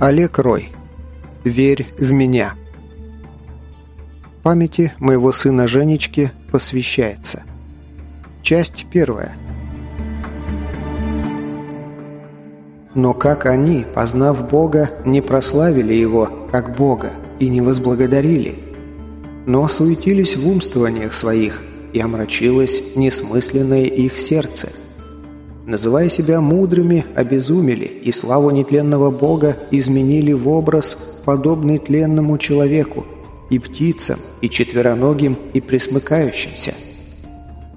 Олег Рой. Верь в меня. Памяти моего сына Женечки посвящается. Часть первая. Но как они, познав Бога, не прославили Его, как Бога, и не возблагодарили, но суетились в умствованиях своих, и омрачилось несмысленное их сердце – называя себя мудрыми, обезумели и славу нетленного Бога изменили в образ, подобный тленному человеку, и птицам, и четвероногим, и присмыкающимся.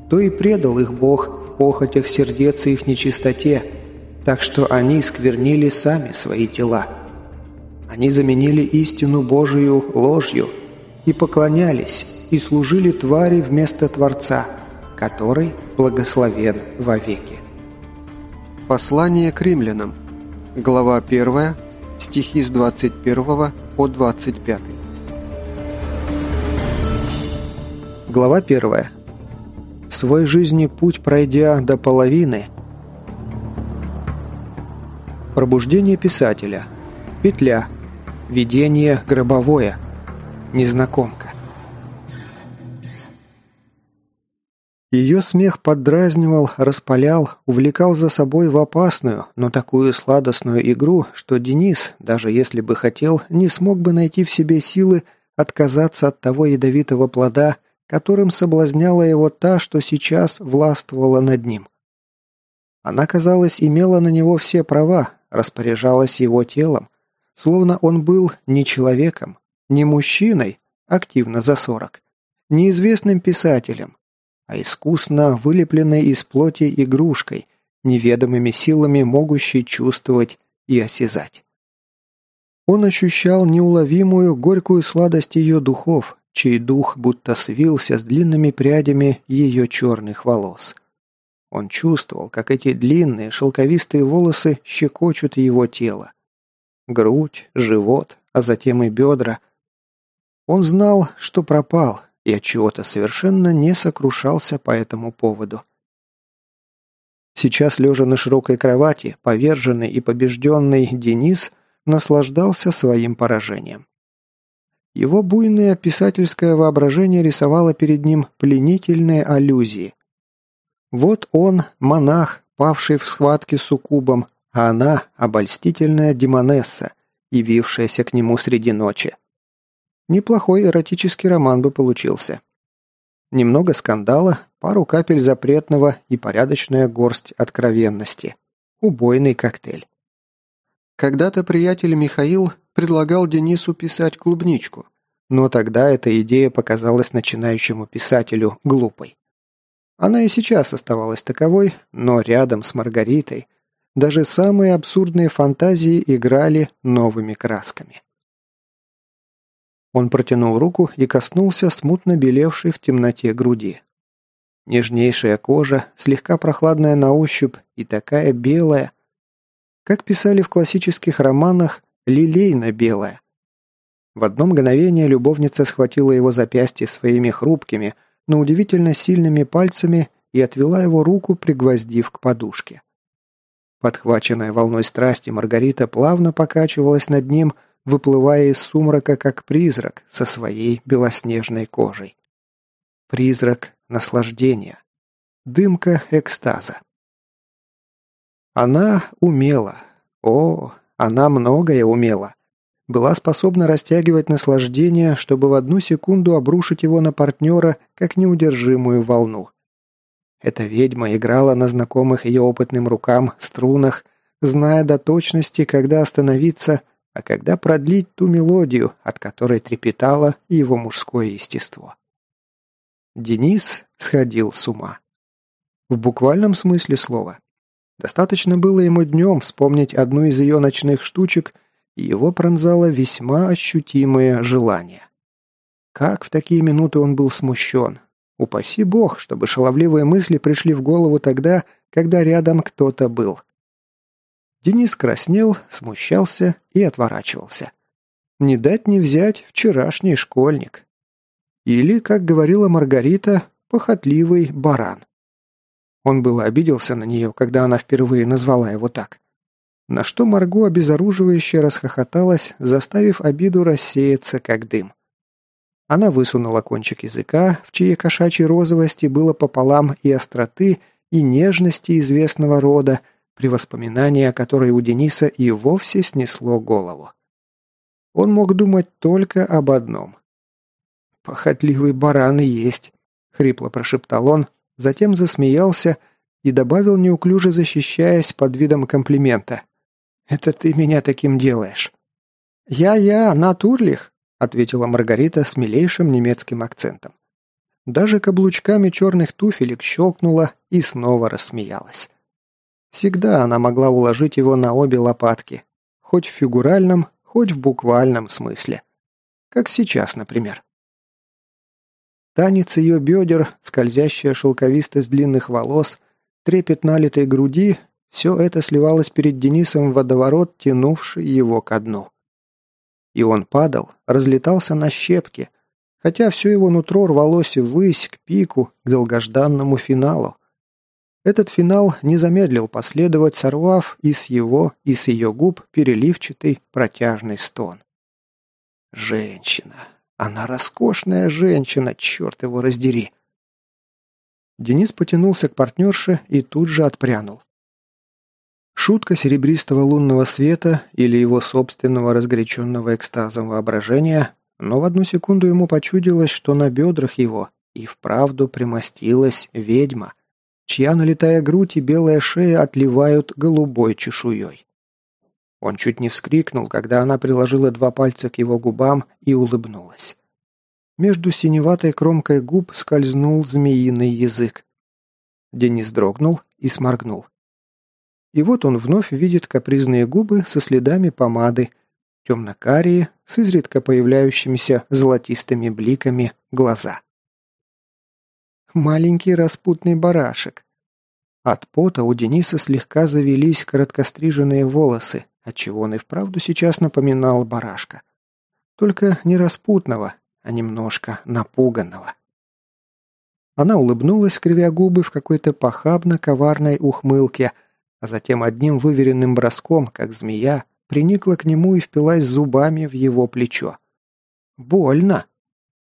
То и предал их Бог в похотях сердец и их нечистоте, так что они сквернили сами свои тела. Они заменили истину Божию ложью, и поклонялись, и служили твари вместо Творца, который благословен вовеки. Послание к римлянам. Глава 1, стихи с 21 по 25. Глава 1. Свой жизни путь пройдя до половины. Пробуждение писателя. Петля. Видение гробовое. Незнакомка. Ее смех поддразнивал, распалял, увлекал за собой в опасную, но такую сладостную игру, что Денис, даже если бы хотел, не смог бы найти в себе силы отказаться от того ядовитого плода, которым соблазняла его та, что сейчас властвовала над ним. Она, казалось, имела на него все права, распоряжалась его телом, словно он был не человеком, не мужчиной, активно за сорок, неизвестным писателем, а искусно вылепленной из плоти игрушкой, неведомыми силами могущей чувствовать и осязать. Он ощущал неуловимую горькую сладость ее духов, чей дух будто свился с длинными прядями ее черных волос. Он чувствовал, как эти длинные шелковистые волосы щекочут его тело. Грудь, живот, а затем и бедра. Он знал, что пропал, и от чего-то совершенно не сокрушался по этому поводу. Сейчас, лежа на широкой кровати, поверженный и побежденный Денис наслаждался своим поражением. Его буйное писательское воображение рисовало перед ним пленительные аллюзии. Вот он, монах, павший в схватке с суккубом, а она – обольстительная демонесса, явившаяся к нему среди ночи. Неплохой эротический роман бы получился. Немного скандала, пару капель запретного и порядочная горсть откровенности. Убойный коктейль. Когда-то приятель Михаил предлагал Денису писать клубничку, но тогда эта идея показалась начинающему писателю глупой. Она и сейчас оставалась таковой, но рядом с Маргаритой даже самые абсурдные фантазии играли новыми красками. Он протянул руку и коснулся смутно белевшей в темноте груди. Нежнейшая кожа, слегка прохладная на ощупь и такая белая. Как писали в классических романах, лилейно-белая. В одно мгновение любовница схватила его запястье своими хрупкими, но удивительно сильными пальцами и отвела его руку, пригвоздив к подушке. Подхваченная волной страсти, Маргарита плавно покачивалась над ним, выплывая из сумрака как призрак со своей белоснежной кожей. Призрак наслаждения. Дымка экстаза. Она умела. О, она многое умела. Была способна растягивать наслаждение, чтобы в одну секунду обрушить его на партнера, как неудержимую волну. Эта ведьма играла на знакомых ее опытным рукам струнах, зная до точности, когда остановиться, а когда продлить ту мелодию, от которой трепетало его мужское естество. Денис сходил с ума. В буквальном смысле слова. Достаточно было ему днем вспомнить одну из ее ночных штучек, и его пронзало весьма ощутимое желание. Как в такие минуты он был смущен. Упаси бог, чтобы шаловливые мысли пришли в голову тогда, когда рядом кто-то был. Денис краснел, смущался и отворачивался. Не дать не взять вчерашний школьник. Или, как говорила Маргарита, похотливый баран. Он было обиделся на нее, когда она впервые назвала его так. На что Марго обезоруживающе расхохоталась, заставив обиду рассеяться, как дым. Она высунула кончик языка, в чьей кошачьей розовости было пополам и остроты, и нежности известного рода, при воспоминании о которой у Дениса и вовсе снесло голову. Он мог думать только об одном. «Похотливый баран и есть», — хрипло прошептал он, затем засмеялся и добавил, неуклюже защищаясь под видом комплимента. «Это ты меня таким делаешь». «Я-я, натурлих», — ответила Маргарита с милейшим немецким акцентом. Даже каблучками черных туфелек щелкнула и снова рассмеялась. Всегда она могла уложить его на обе лопатки, хоть в фигуральном, хоть в буквальном смысле. Как сейчас, например. Танец ее бедер, скользящая шелковистость длинных волос, трепет налитой груди – все это сливалось перед Денисом в водоворот, тянувший его ко дну. И он падал, разлетался на щепки, хотя все его нутро рвалось ввысь, к пику, к долгожданному финалу. Этот финал не замедлил последовать, сорвав и с его, и с ее губ переливчатый протяжный стон. Женщина. Она роскошная женщина, черт его раздери. Денис потянулся к партнерше и тут же отпрянул. Шутка серебристого лунного света или его собственного разгоряченного экстазом воображения, но в одну секунду ему почудилось, что на бедрах его и вправду примостилась ведьма – чья налитая грудь и белая шея отливают голубой чешуей. Он чуть не вскрикнул, когда она приложила два пальца к его губам и улыбнулась. Между синеватой кромкой губ скользнул змеиный язык. Денис дрогнул и сморгнул. И вот он вновь видит капризные губы со следами помады, темно-карие, с изредка появляющимися золотистыми бликами глаза. Маленький распутный барашек. От пота у Дениса слегка завелись короткостриженные волосы, отчего он и вправду сейчас напоминал барашка. Только не распутного, а немножко напуганного. Она улыбнулась, кривя губы в какой-то похабно-коварной ухмылке, а затем одним выверенным броском, как змея, приникла к нему и впилась зубами в его плечо. «Больно!»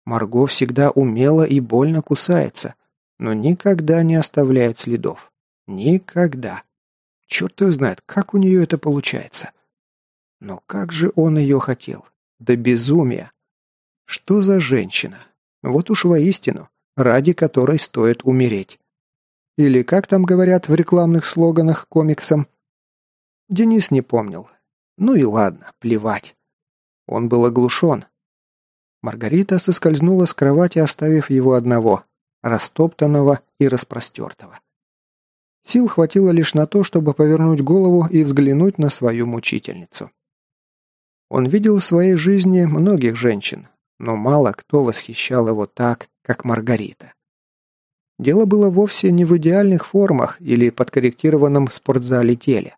Марго всегда умело и больно кусается, но никогда не оставляет следов. Никогда. Черт его знает, как у нее это получается. Но как же он ее хотел? Да безумия. Что за женщина? Вот уж воистину, ради которой стоит умереть. Или как там говорят в рекламных слоганах комиксам? Денис не помнил. Ну и ладно, плевать. Он был оглушен, Маргарита соскользнула с кровати, оставив его одного, растоптанного и распростертого. Сил хватило лишь на то, чтобы повернуть голову и взглянуть на свою мучительницу. Он видел в своей жизни многих женщин, но мало кто восхищал его так, как Маргарита. Дело было вовсе не в идеальных формах или подкорректированном спортзале теле.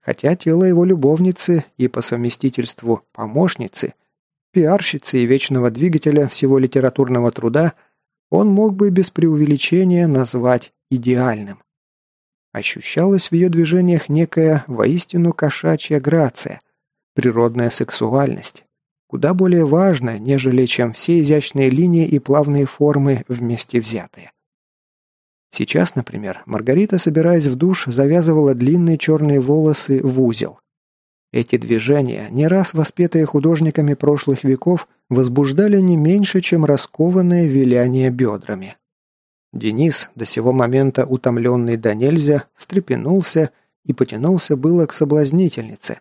Хотя тело его любовницы и по совместительству помощницы пиарщицы и вечного двигателя всего литературного труда, он мог бы без преувеличения назвать идеальным. Ощущалась в ее движениях некая воистину кошачья грация, природная сексуальность, куда более важная, нежели чем все изящные линии и плавные формы вместе взятые. Сейчас, например, Маргарита, собираясь в душ, завязывала длинные черные волосы в узел. Эти движения, не раз воспетые художниками прошлых веков, возбуждали не меньше, чем раскованное виляние бедрами. Денис, до сего момента утомленный до нельзя, встрепенулся и потянулся было к соблазнительнице.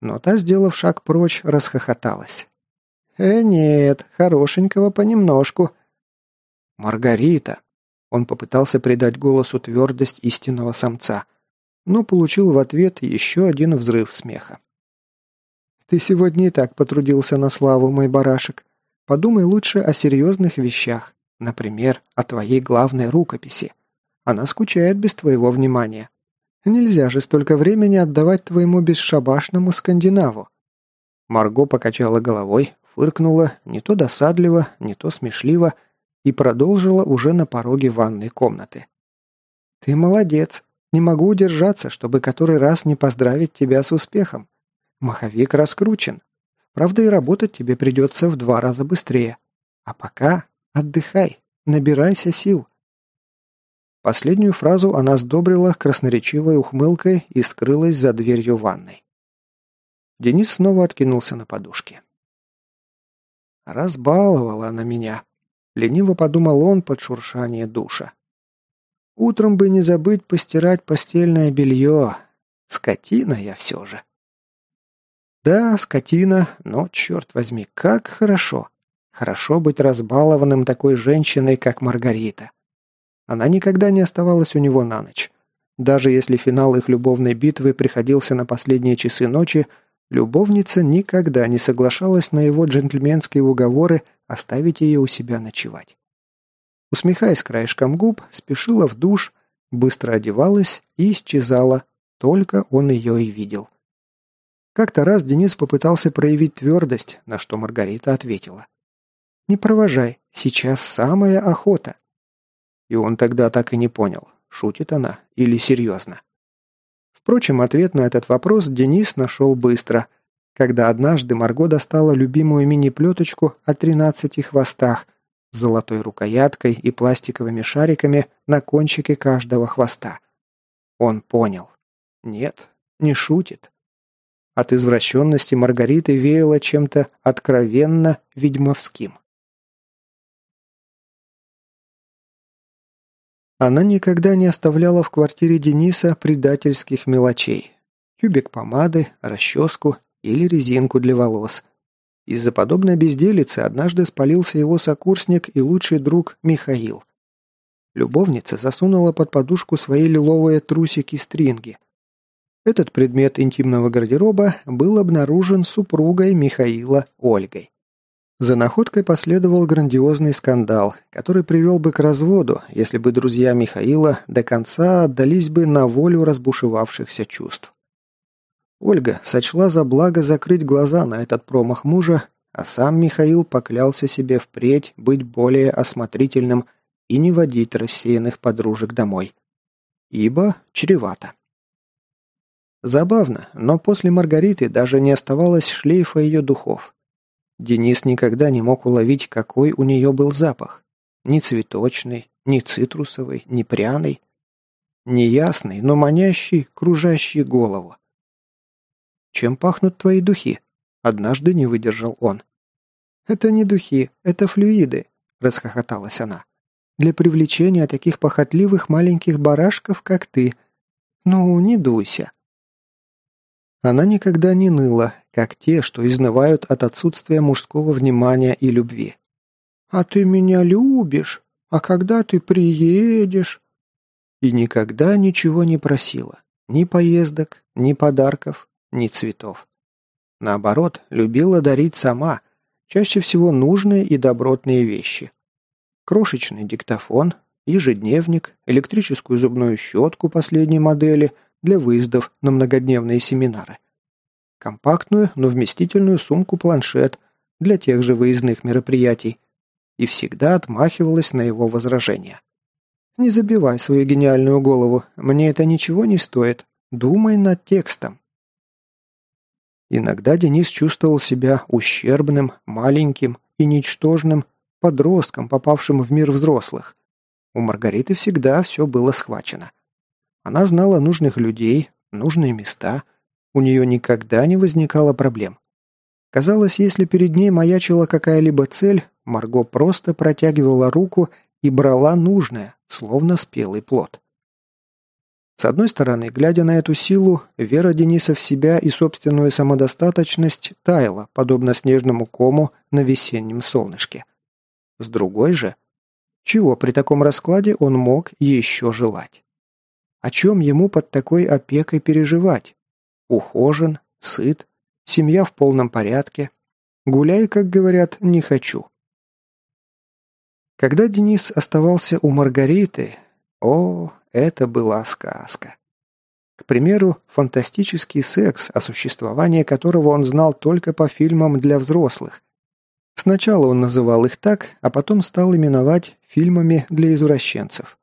Но та, сделав шаг прочь, расхохоталась. «Э, нет, хорошенького понемножку». «Маргарита!» Он попытался придать голосу твердость истинного самца – но получил в ответ еще один взрыв смеха. «Ты сегодня и так потрудился на славу, мой барашек. Подумай лучше о серьезных вещах, например, о твоей главной рукописи. Она скучает без твоего внимания. Нельзя же столько времени отдавать твоему бесшабашному скандинаву». Марго покачала головой, фыркнула не то досадливо, не то смешливо и продолжила уже на пороге ванной комнаты. «Ты молодец. Не могу удержаться, чтобы который раз не поздравить тебя с успехом. Маховик раскручен. Правда, и работать тебе придется в два раза быстрее. А пока отдыхай, набирайся сил». Последнюю фразу она сдобрила красноречивой ухмылкой и скрылась за дверью ванной. Денис снова откинулся на подушке. «Разбаловала она меня», — лениво подумал он под шуршание душа. «Утром бы не забыть постирать постельное белье. Скотина я все же». «Да, скотина, но, черт возьми, как хорошо. Хорошо быть разбалованным такой женщиной, как Маргарита. Она никогда не оставалась у него на ночь. Даже если финал их любовной битвы приходился на последние часы ночи, любовница никогда не соглашалась на его джентльменские уговоры оставить ее у себя ночевать. Усмехаясь краешком губ, спешила в душ, быстро одевалась и исчезала, только он ее и видел. Как-то раз Денис попытался проявить твердость, на что Маргарита ответила. «Не провожай, сейчас самая охота». И он тогда так и не понял, шутит она или серьезно. Впрочем, ответ на этот вопрос Денис нашел быстро, когда однажды Марго достала любимую мини-плеточку о 13 хвостах золотой рукояткой и пластиковыми шариками на кончике каждого хвоста. Он понял. Нет, не шутит. От извращенности Маргариты веяло чем-то откровенно ведьмовским. Она никогда не оставляла в квартире Дениса предательских мелочей. Тюбик помады, расческу или резинку для волос. Из-за подобной безделицы однажды спалился его сокурсник и лучший друг Михаил. Любовница засунула под подушку свои лиловые трусики-стринги. Этот предмет интимного гардероба был обнаружен супругой Михаила Ольгой. За находкой последовал грандиозный скандал, который привел бы к разводу, если бы друзья Михаила до конца отдались бы на волю разбушевавшихся чувств. Ольга сочла за благо закрыть глаза на этот промах мужа, а сам Михаил поклялся себе впредь быть более осмотрительным и не водить рассеянных подружек домой. Ибо чревато. Забавно, но после Маргариты даже не оставалось шлейфа ее духов. Денис никогда не мог уловить, какой у нее был запах. Ни цветочный, ни цитрусовый, ни пряный. Неясный, но манящий, кружащий голову. «Чем пахнут твои духи?» Однажды не выдержал он. «Это не духи, это флюиды», – расхохоталась она. «Для привлечения таких похотливых маленьких барашков, как ты. Ну, не дуйся». Она никогда не ныла, как те, что изнывают от отсутствия мужского внимания и любви. «А ты меня любишь? А когда ты приедешь?» И никогда ничего не просила. Ни поездок, ни подарков, ни цветов. Наоборот, любила дарить сама, чаще всего нужные и добротные вещи. Крошечный диктофон, ежедневник, электрическую зубную щетку последней модели – для выездов на многодневные семинары. Компактную, но вместительную сумку-планшет для тех же выездных мероприятий. И всегда отмахивалась на его возражения. «Не забивай свою гениальную голову, мне это ничего не стоит. Думай над текстом». Иногда Денис чувствовал себя ущербным, маленьким и ничтожным подростком, попавшим в мир взрослых. У Маргариты всегда все было схвачено. Она знала нужных людей, нужные места. У нее никогда не возникало проблем. Казалось, если перед ней маячила какая-либо цель, Марго просто протягивала руку и брала нужное, словно спелый плод. С одной стороны, глядя на эту силу, вера Дениса в себя и собственную самодостаточность таяла, подобно снежному кому на весеннем солнышке. С другой же, чего при таком раскладе он мог еще желать? О чем ему под такой опекой переживать? Ухожен, сыт, семья в полном порядке. Гуляй, как говорят, не хочу. Когда Денис оставался у Маргариты, о, это была сказка. К примеру, фантастический секс, о существовании которого он знал только по фильмам для взрослых. Сначала он называл их так, а потом стал именовать фильмами для извращенцев.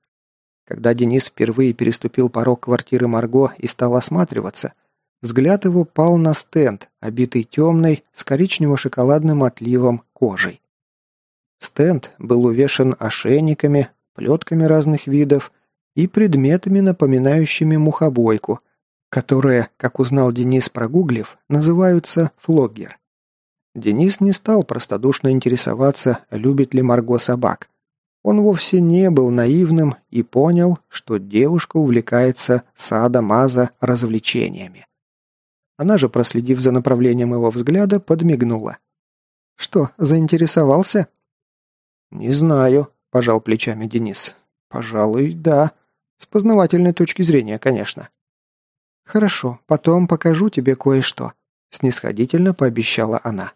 Когда Денис впервые переступил порог квартиры Марго и стал осматриваться, взгляд его пал на стенд, обитый темной, с коричнево-шоколадным отливом кожей. Стенд был увешан ошейниками, плетками разных видов и предметами, напоминающими мухобойку, которые, как узнал Денис прогуглив, называются флоггер. Денис не стал простодушно интересоваться, любит ли Марго собак. Он вовсе не был наивным и понял, что девушка увлекается сада-маза развлечениями. Она же, проследив за направлением его взгляда, подмигнула. «Что, заинтересовался?» «Не знаю», – пожал плечами Денис. «Пожалуй, да. С познавательной точки зрения, конечно». «Хорошо, потом покажу тебе кое-что», – снисходительно пообещала она.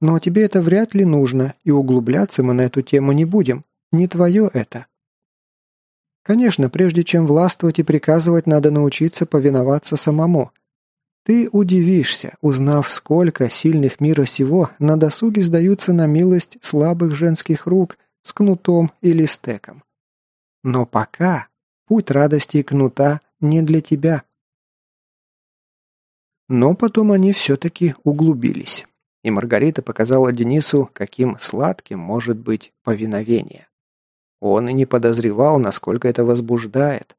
«Но тебе это вряд ли нужно, и углубляться мы на эту тему не будем. Не твое это. Конечно, прежде чем властвовать и приказывать, надо научиться повиноваться самому. Ты удивишься, узнав, сколько сильных мира сего на досуге сдаются на милость слабых женских рук с кнутом или стеком. Но пока путь радости и кнута не для тебя. Но потом они все-таки углубились, и Маргарита показала Денису, каким сладким может быть повиновение. Он и не подозревал, насколько это возбуждает.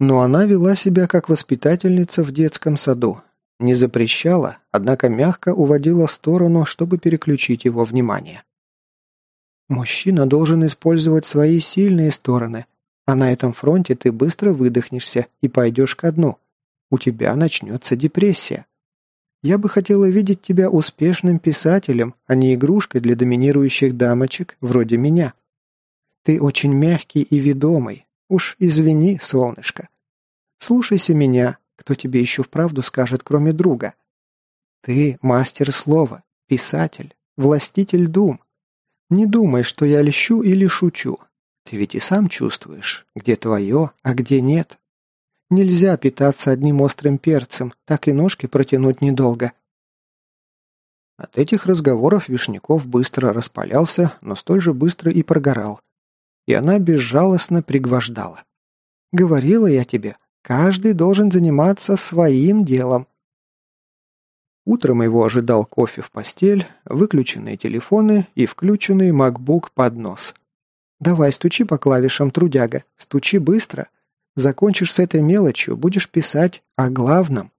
Но она вела себя как воспитательница в детском саду. Не запрещала, однако мягко уводила в сторону, чтобы переключить его внимание. Мужчина должен использовать свои сильные стороны, а на этом фронте ты быстро выдохнешься и пойдешь ко дну. У тебя начнется депрессия. Я бы хотела видеть тебя успешным писателем, а не игрушкой для доминирующих дамочек вроде меня. Ты очень мягкий и ведомый. Уж извини, солнышко. Слушайся меня, кто тебе еще вправду скажет, кроме друга. Ты мастер слова, писатель, властитель дум. Не думай, что я лещу или шучу. Ты ведь и сам чувствуешь, где твое, а где нет. Нельзя питаться одним острым перцем, так и ножки протянуть недолго. От этих разговоров Вишняков быстро распалялся, но столь же быстро и прогорал и она безжалостно пригвождала. «Говорила я тебе, каждый должен заниматься своим делом». Утром его ожидал кофе в постель, выключенные телефоны и включенный MacBook под нос. «Давай, стучи по клавишам, трудяга, стучи быстро. Закончишь с этой мелочью, будешь писать о главном».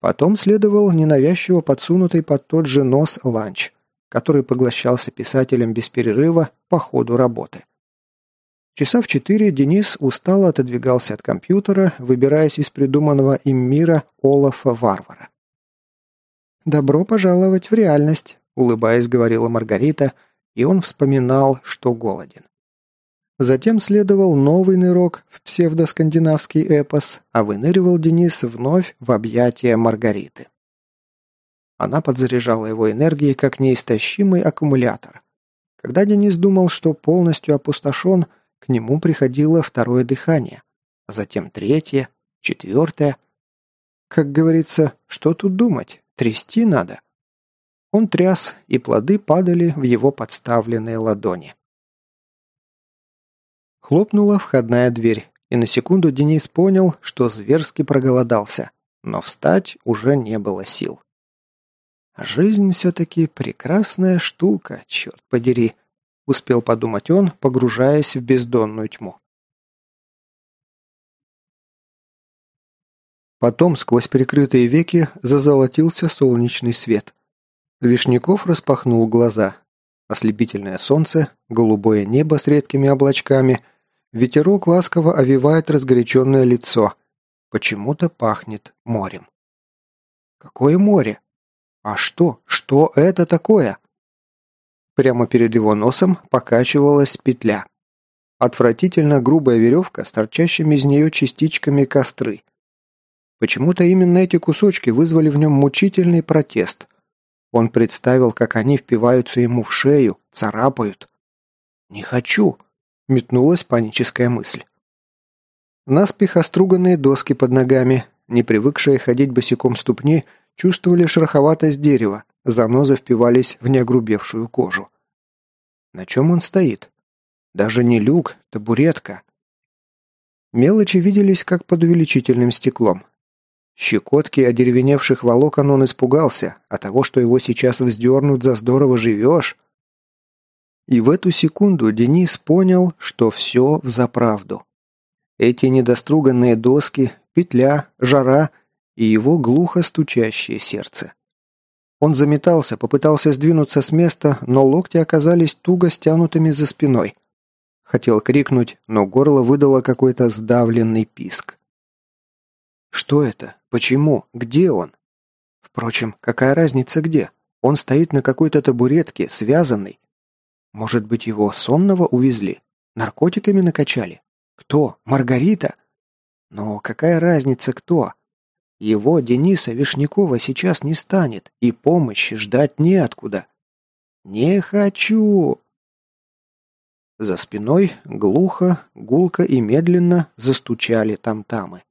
Потом следовал ненавязчиво подсунутый под тот же нос ланч – который поглощался писателем без перерыва по ходу работы. Часа в четыре Денис устало отодвигался от компьютера, выбираясь из придуманного им мира Олафа-варвара. «Добро пожаловать в реальность», — улыбаясь, говорила Маргарита, и он вспоминал, что голоден. Затем следовал новый нырок в псевдоскандинавский эпос, а выныривал Денис вновь в объятия Маргариты. Она подзаряжала его энергией, как неистощимый аккумулятор. Когда Денис думал, что полностью опустошен, к нему приходило второе дыхание, а затем третье, четвертое. Как говорится, что тут думать, трясти надо. Он тряс, и плоды падали в его подставленные ладони. Хлопнула входная дверь, и на секунду Денис понял, что зверски проголодался, но встать уже не было сил. «Жизнь все-таки прекрасная штука, черт подери», — успел подумать он, погружаясь в бездонную тьму. Потом сквозь прикрытые веки зазолотился солнечный свет. Вишняков распахнул глаза. Ослепительное солнце, голубое небо с редкими облачками, ветерок ласково овивает разгоряченное лицо. Почему-то пахнет морем. Какое море? А что? Что это такое? Прямо перед его носом покачивалась петля. Отвратительно грубая веревка с торчащими из нее частичками костры. Почему-то именно эти кусочки вызвали в нем мучительный протест. Он представил, как они впиваются ему в шею, царапают. «Не хочу!» — метнулась паническая мысль. Наспех оструганные доски под ногами, не привыкшие ходить босиком ступни — чувствовали шероховатость дерева, занозы впивались в неогрубевшую кожу. На чем он стоит? Даже не люк, табуретка. Мелочи виделись как под увеличительным стеклом. Щекотки одеревеневших волокон он испугался, а того, что его сейчас вздернут за здорово живешь. И в эту секунду Денис понял, что все взаправду. Эти недоструганные доски, петля, жара и его глухо стучащее сердце. Он заметался, попытался сдвинуться с места, но локти оказались туго стянутыми за спиной. Хотел крикнуть, но горло выдало какой-то сдавленный писк. Что это? Почему? Где он? Впрочем, какая разница где? Он стоит на какой-то табуретке, связанный. Может быть, его сонного увезли? Наркотиками накачали? Кто? Маргарита? Но какая разница кто? Его, Дениса Вишнякова, сейчас не станет, и помощи ждать неоткуда. «Не хочу!» За спиной глухо, гулко и медленно застучали там-тамы.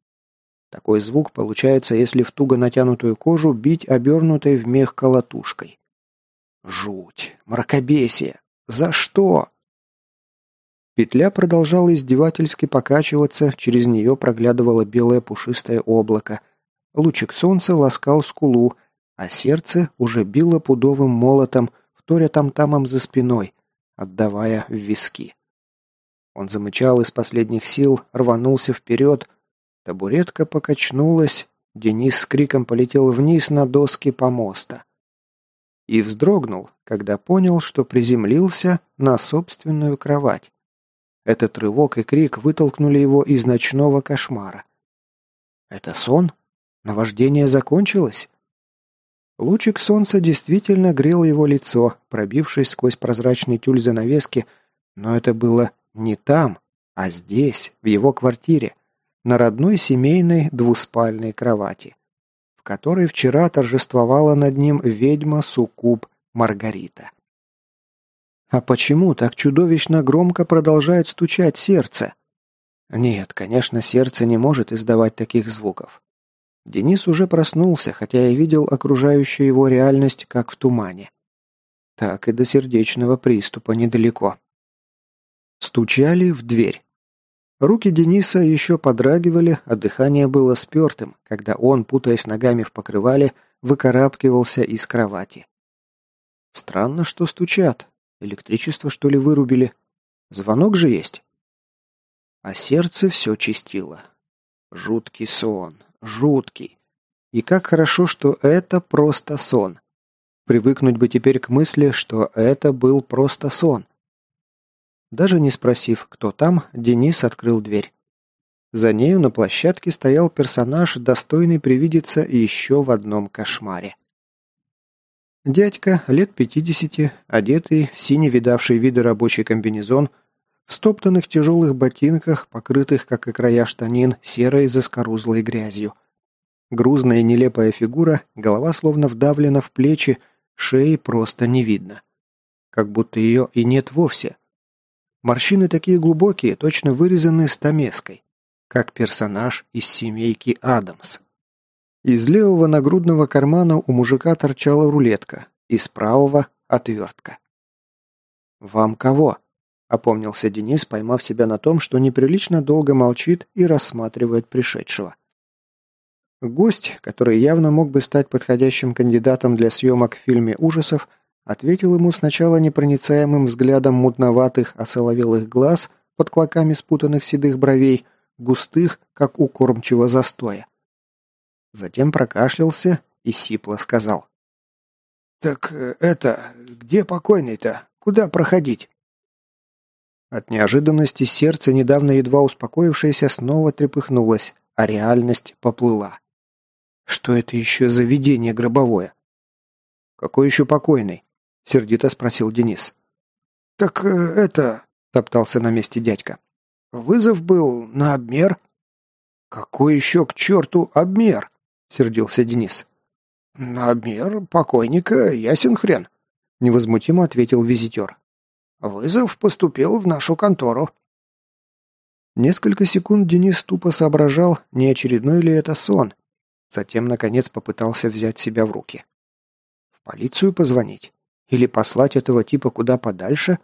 Такой звук получается, если в туго натянутую кожу бить обернутой в мех колотушкой. Жуть! Мракобесие! За что? Петля продолжала издевательски покачиваться, через нее проглядывало белое пушистое облако. Лучик солнца ласкал скулу, а сердце уже било пудовым молотом, вторя там-тамом за спиной, отдавая в виски. Он замычал из последних сил, рванулся вперед. Табуретка покачнулась, Денис с криком полетел вниз на доски помоста. И вздрогнул, когда понял, что приземлился на собственную кровать. Этот рывок и крик вытолкнули его из ночного кошмара. Это сон? Наваждение закончилось? Лучик солнца действительно грел его лицо, пробившись сквозь прозрачный тюль занавески, но это было не там, а здесь, в его квартире, на родной семейной двуспальной кровати, в которой вчера торжествовала над ним ведьма Суккуб Маргарита. А почему так чудовищно громко продолжает стучать сердце? Нет, конечно, сердце не может издавать таких звуков. Денис уже проснулся, хотя и видел окружающую его реальность, как в тумане. Так и до сердечного приступа недалеко. Стучали в дверь. Руки Дениса еще подрагивали, а дыхание было спертым, когда он, путаясь ногами в покрывале, выкарабкивался из кровати. Странно, что стучат. Электричество, что ли, вырубили? Звонок же есть. А сердце все чистило. Жуткий сон, Жуткий. И как хорошо, что это просто сон. Привыкнуть бы теперь к мысли, что это был просто сон. Даже не спросив, кто там, Денис открыл дверь. За нею на площадке стоял персонаж, достойный привидеться еще в одном кошмаре. Дядька, лет пятидесяти, одетый в синий видавший виды рабочий комбинезон, в стоптанных тяжелых ботинках, покрытых, как и края штанин, серой заскорузлой грязью. Грузная нелепая фигура, голова словно вдавлена в плечи, шеи просто не видно. Как будто ее и нет вовсе. Морщины такие глубокие, точно вырезаны стамеской, как персонаж из семейки Адамс. Из левого нагрудного кармана у мужика торчала рулетка, из правого – отвертка. «Вам кого?» – опомнился Денис, поймав себя на том, что неприлично долго молчит и рассматривает пришедшего. Гость, который явно мог бы стать подходящим кандидатом для съемок в фильме ужасов, ответил ему сначала непроницаемым взглядом мутноватых осоловелых глаз под клоками спутанных седых бровей, густых, как у кормчего застоя. Затем прокашлялся и сипло сказал. «Так э, это, где покойный-то? Куда проходить?» От неожиданности сердце, недавно едва успокоившееся, снова трепыхнулось, а реальность поплыла. Что это еще за видение гробовое? Какой еще покойный? Сердито спросил Денис. Так э, это... Топтался на месте дядька. Вызов был на обмер. Какой еще к черту обмер? Сердился Денис. На обмер покойника ясен хрен. Невозмутимо ответил визитер. Вызов поступил в нашу контору. Несколько секунд Денис тупо соображал, не очередной ли это сон, Затем, наконец, попытался взять себя в руки. В полицию позвонить? Или послать этого типа куда подальше?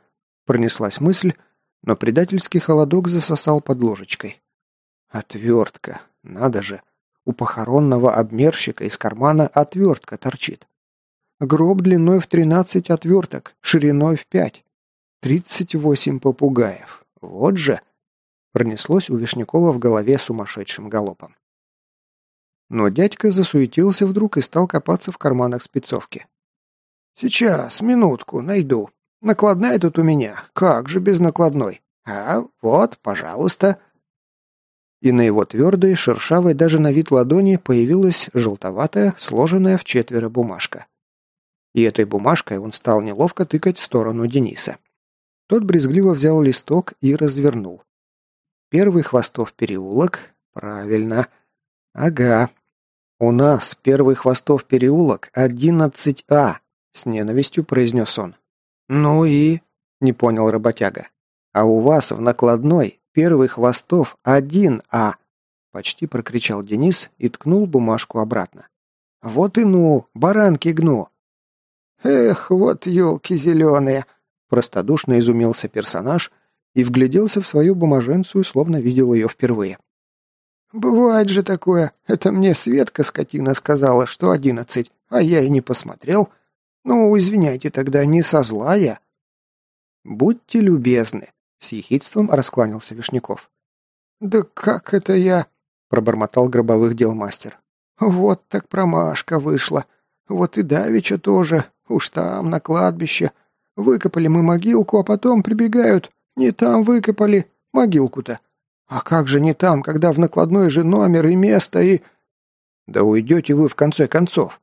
Пронеслась мысль, но предательский холодок засосал под ложечкой. Отвертка. Надо же. У похоронного обмерщика из кармана отвертка торчит. Гроб длиной в 13 отверток, шириной в 5. 38 попугаев. Вот же. Пронеслось у Вишнякова в голове сумасшедшим галопом. Но дядька засуетился вдруг и стал копаться в карманах спецовки. «Сейчас, минутку, найду. Накладная тут у меня. Как же без накладной? А, вот, пожалуйста». И на его твердой, шершавой даже на вид ладони появилась желтоватая, сложенная в четверо бумажка. И этой бумажкой он стал неловко тыкать в сторону Дениса. Тот брезгливо взял листок и развернул. Первый хвостов переулок. Правильно. Ага. У нас первый хвостов переулок 11А, с ненавистью произнес он. Ну и... Не понял работяга. А у вас в накладной первый хвостов 1А. Почти прокричал Денис и ткнул бумажку обратно. Вот и ну, баранки гну. Эх, вот елки зеленые. Простодушно изумился персонаж и вгляделся в свою бумаженцию, словно видел ее впервые. «Бывает же такое. Это мне Светка, скотина, сказала, что одиннадцать, а я и не посмотрел. Ну, извиняйте тогда, не со зла я». «Будьте любезны», — с ехидством раскланялся Вишняков. «Да как это я?» — пробормотал гробовых дел мастер. «Вот так промашка вышла. Вот и Давича тоже. Уж там, на кладбище. Выкопали мы могилку, а потом прибегают. Не там выкопали. Могилку-то. А как же не там, когда в накладной же номер и место, и... Да уйдете вы в конце концов.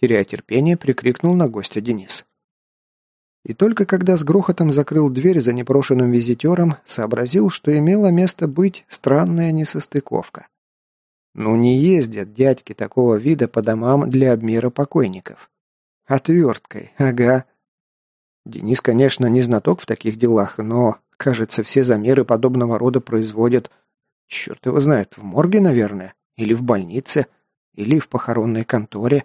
Теряя терпение, прикрикнул на гостя Денис. И только когда с грохотом закрыл дверь за непрошенным визитером, сообразил, что имела место быть странная несостыковка. Ну не ездят дядьки такого вида по домам для обмера покойников. Отверткой, ага. Денис, конечно, не знаток в таких делах, но, кажется, все замеры подобного рода производят, черт его знает, в морге, наверное, или в больнице, или в похоронной конторе.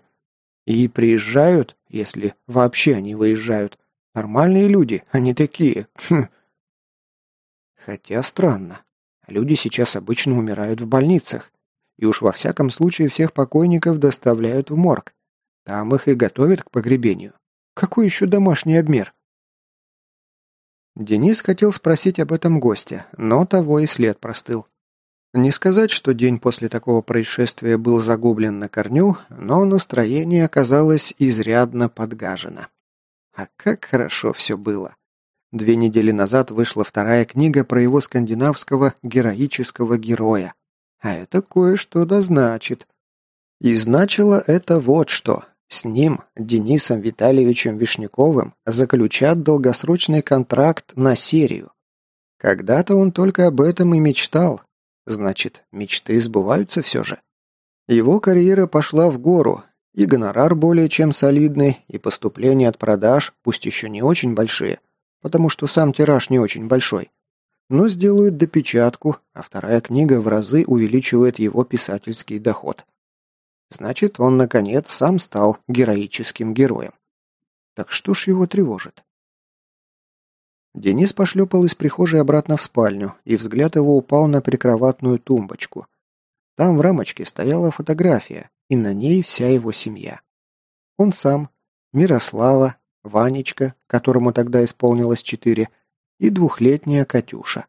И приезжают, если вообще они выезжают, нормальные люди, они такие. Хм. Хотя странно. Люди сейчас обычно умирают в больницах. И уж во всяком случае всех покойников доставляют в морг. Там их и готовят к погребению. Какой еще домашний обмер? Денис хотел спросить об этом гостя, но того и след простыл. Не сказать, что день после такого происшествия был загублен на корню, но настроение оказалось изрядно подгажено. А как хорошо все было. Две недели назад вышла вторая книга про его скандинавского героического героя. А это кое-что да значит. И значило это вот что. С ним, Денисом Витальевичем Вишняковым, заключат долгосрочный контракт на серию. Когда-то он только об этом и мечтал. Значит, мечты сбываются все же. Его карьера пошла в гору, и гонорар более чем солидный, и поступления от продаж, пусть еще не очень большие, потому что сам тираж не очень большой, но сделают допечатку, а вторая книга в разы увеличивает его писательский доход. Значит, он, наконец, сам стал героическим героем. Так что ж его тревожит? Денис пошлепал из прихожей обратно в спальню, и взгляд его упал на прикроватную тумбочку. Там в рамочке стояла фотография, и на ней вся его семья. Он сам, Мирослава, Ванечка, которому тогда исполнилось четыре, и двухлетняя Катюша.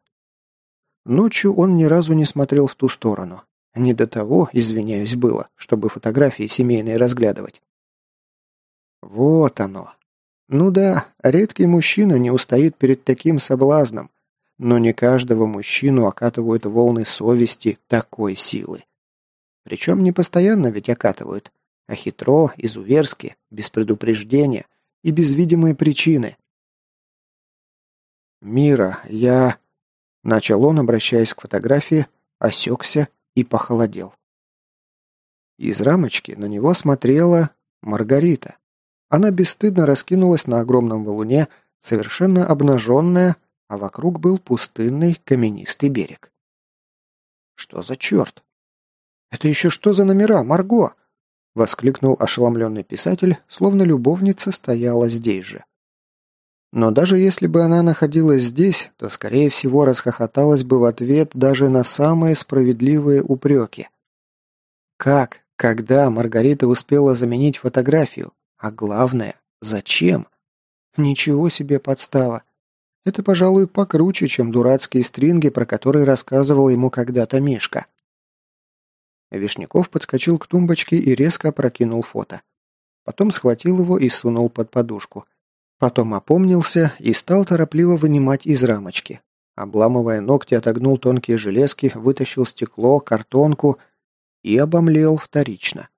Ночью он ни разу не смотрел в ту сторону. Не до того, извиняюсь, было, чтобы фотографии семейные разглядывать. Вот оно. Ну да, редкий мужчина не устоит перед таким соблазном, но не каждого мужчину окатывают волны совести такой силы. Причем не постоянно ведь окатывают, а хитро, изуверски, без предупреждения и без видимой причины. «Мира, я...» Начал он, обращаясь к фотографии, осекся и похолодел. Из рамочки на него смотрела Маргарита. Она бесстыдно раскинулась на огромном валуне, совершенно обнаженная, а вокруг был пустынный каменистый берег. «Что за черт?» «Это еще что за номера, Марго?» — воскликнул ошеломленный писатель, словно любовница стояла здесь же. Но даже если бы она находилась здесь, то, скорее всего, расхохоталась бы в ответ даже на самые справедливые упреки. Как, когда Маргарита успела заменить фотографию? А главное, зачем? Ничего себе подстава. Это, пожалуй, покруче, чем дурацкие стринги, про которые рассказывал ему когда-то Мишка. Вишняков подскочил к тумбочке и резко опрокинул фото. Потом схватил его и сунул под подушку. Потом опомнился и стал торопливо вынимать из рамочки. Обламывая ногти, отогнул тонкие железки, вытащил стекло, картонку и обомлел вторично.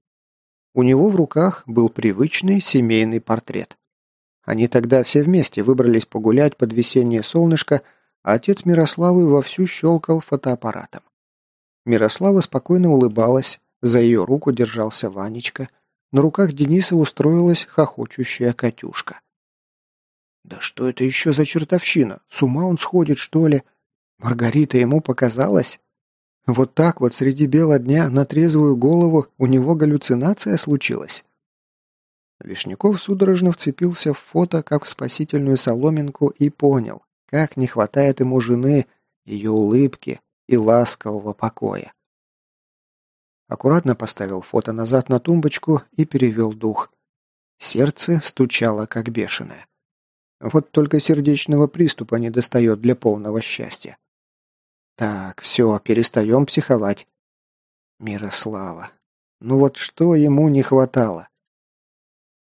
У него в руках был привычный семейный портрет. Они тогда все вместе выбрались погулять под весеннее солнышко, а отец Мирославы вовсю щелкал фотоаппаратом. Мирослава спокойно улыбалась, за ее руку держался Ванечка, на руках Дениса устроилась хохочущая Катюшка. «Да что это еще за чертовщина? С ума он сходит, что ли? Маргарита ему показалась?» Вот так вот среди бела дня на трезвую голову у него галлюцинация случилась. Вишняков судорожно вцепился в фото, как в спасительную соломинку, и понял, как не хватает ему жены, ее улыбки и ласкового покоя. Аккуратно поставил фото назад на тумбочку и перевел дух. Сердце стучало, как бешеное. Вот только сердечного приступа не достает для полного счастья. Так, все, перестаем психовать. Мирослава. Ну вот что ему не хватало?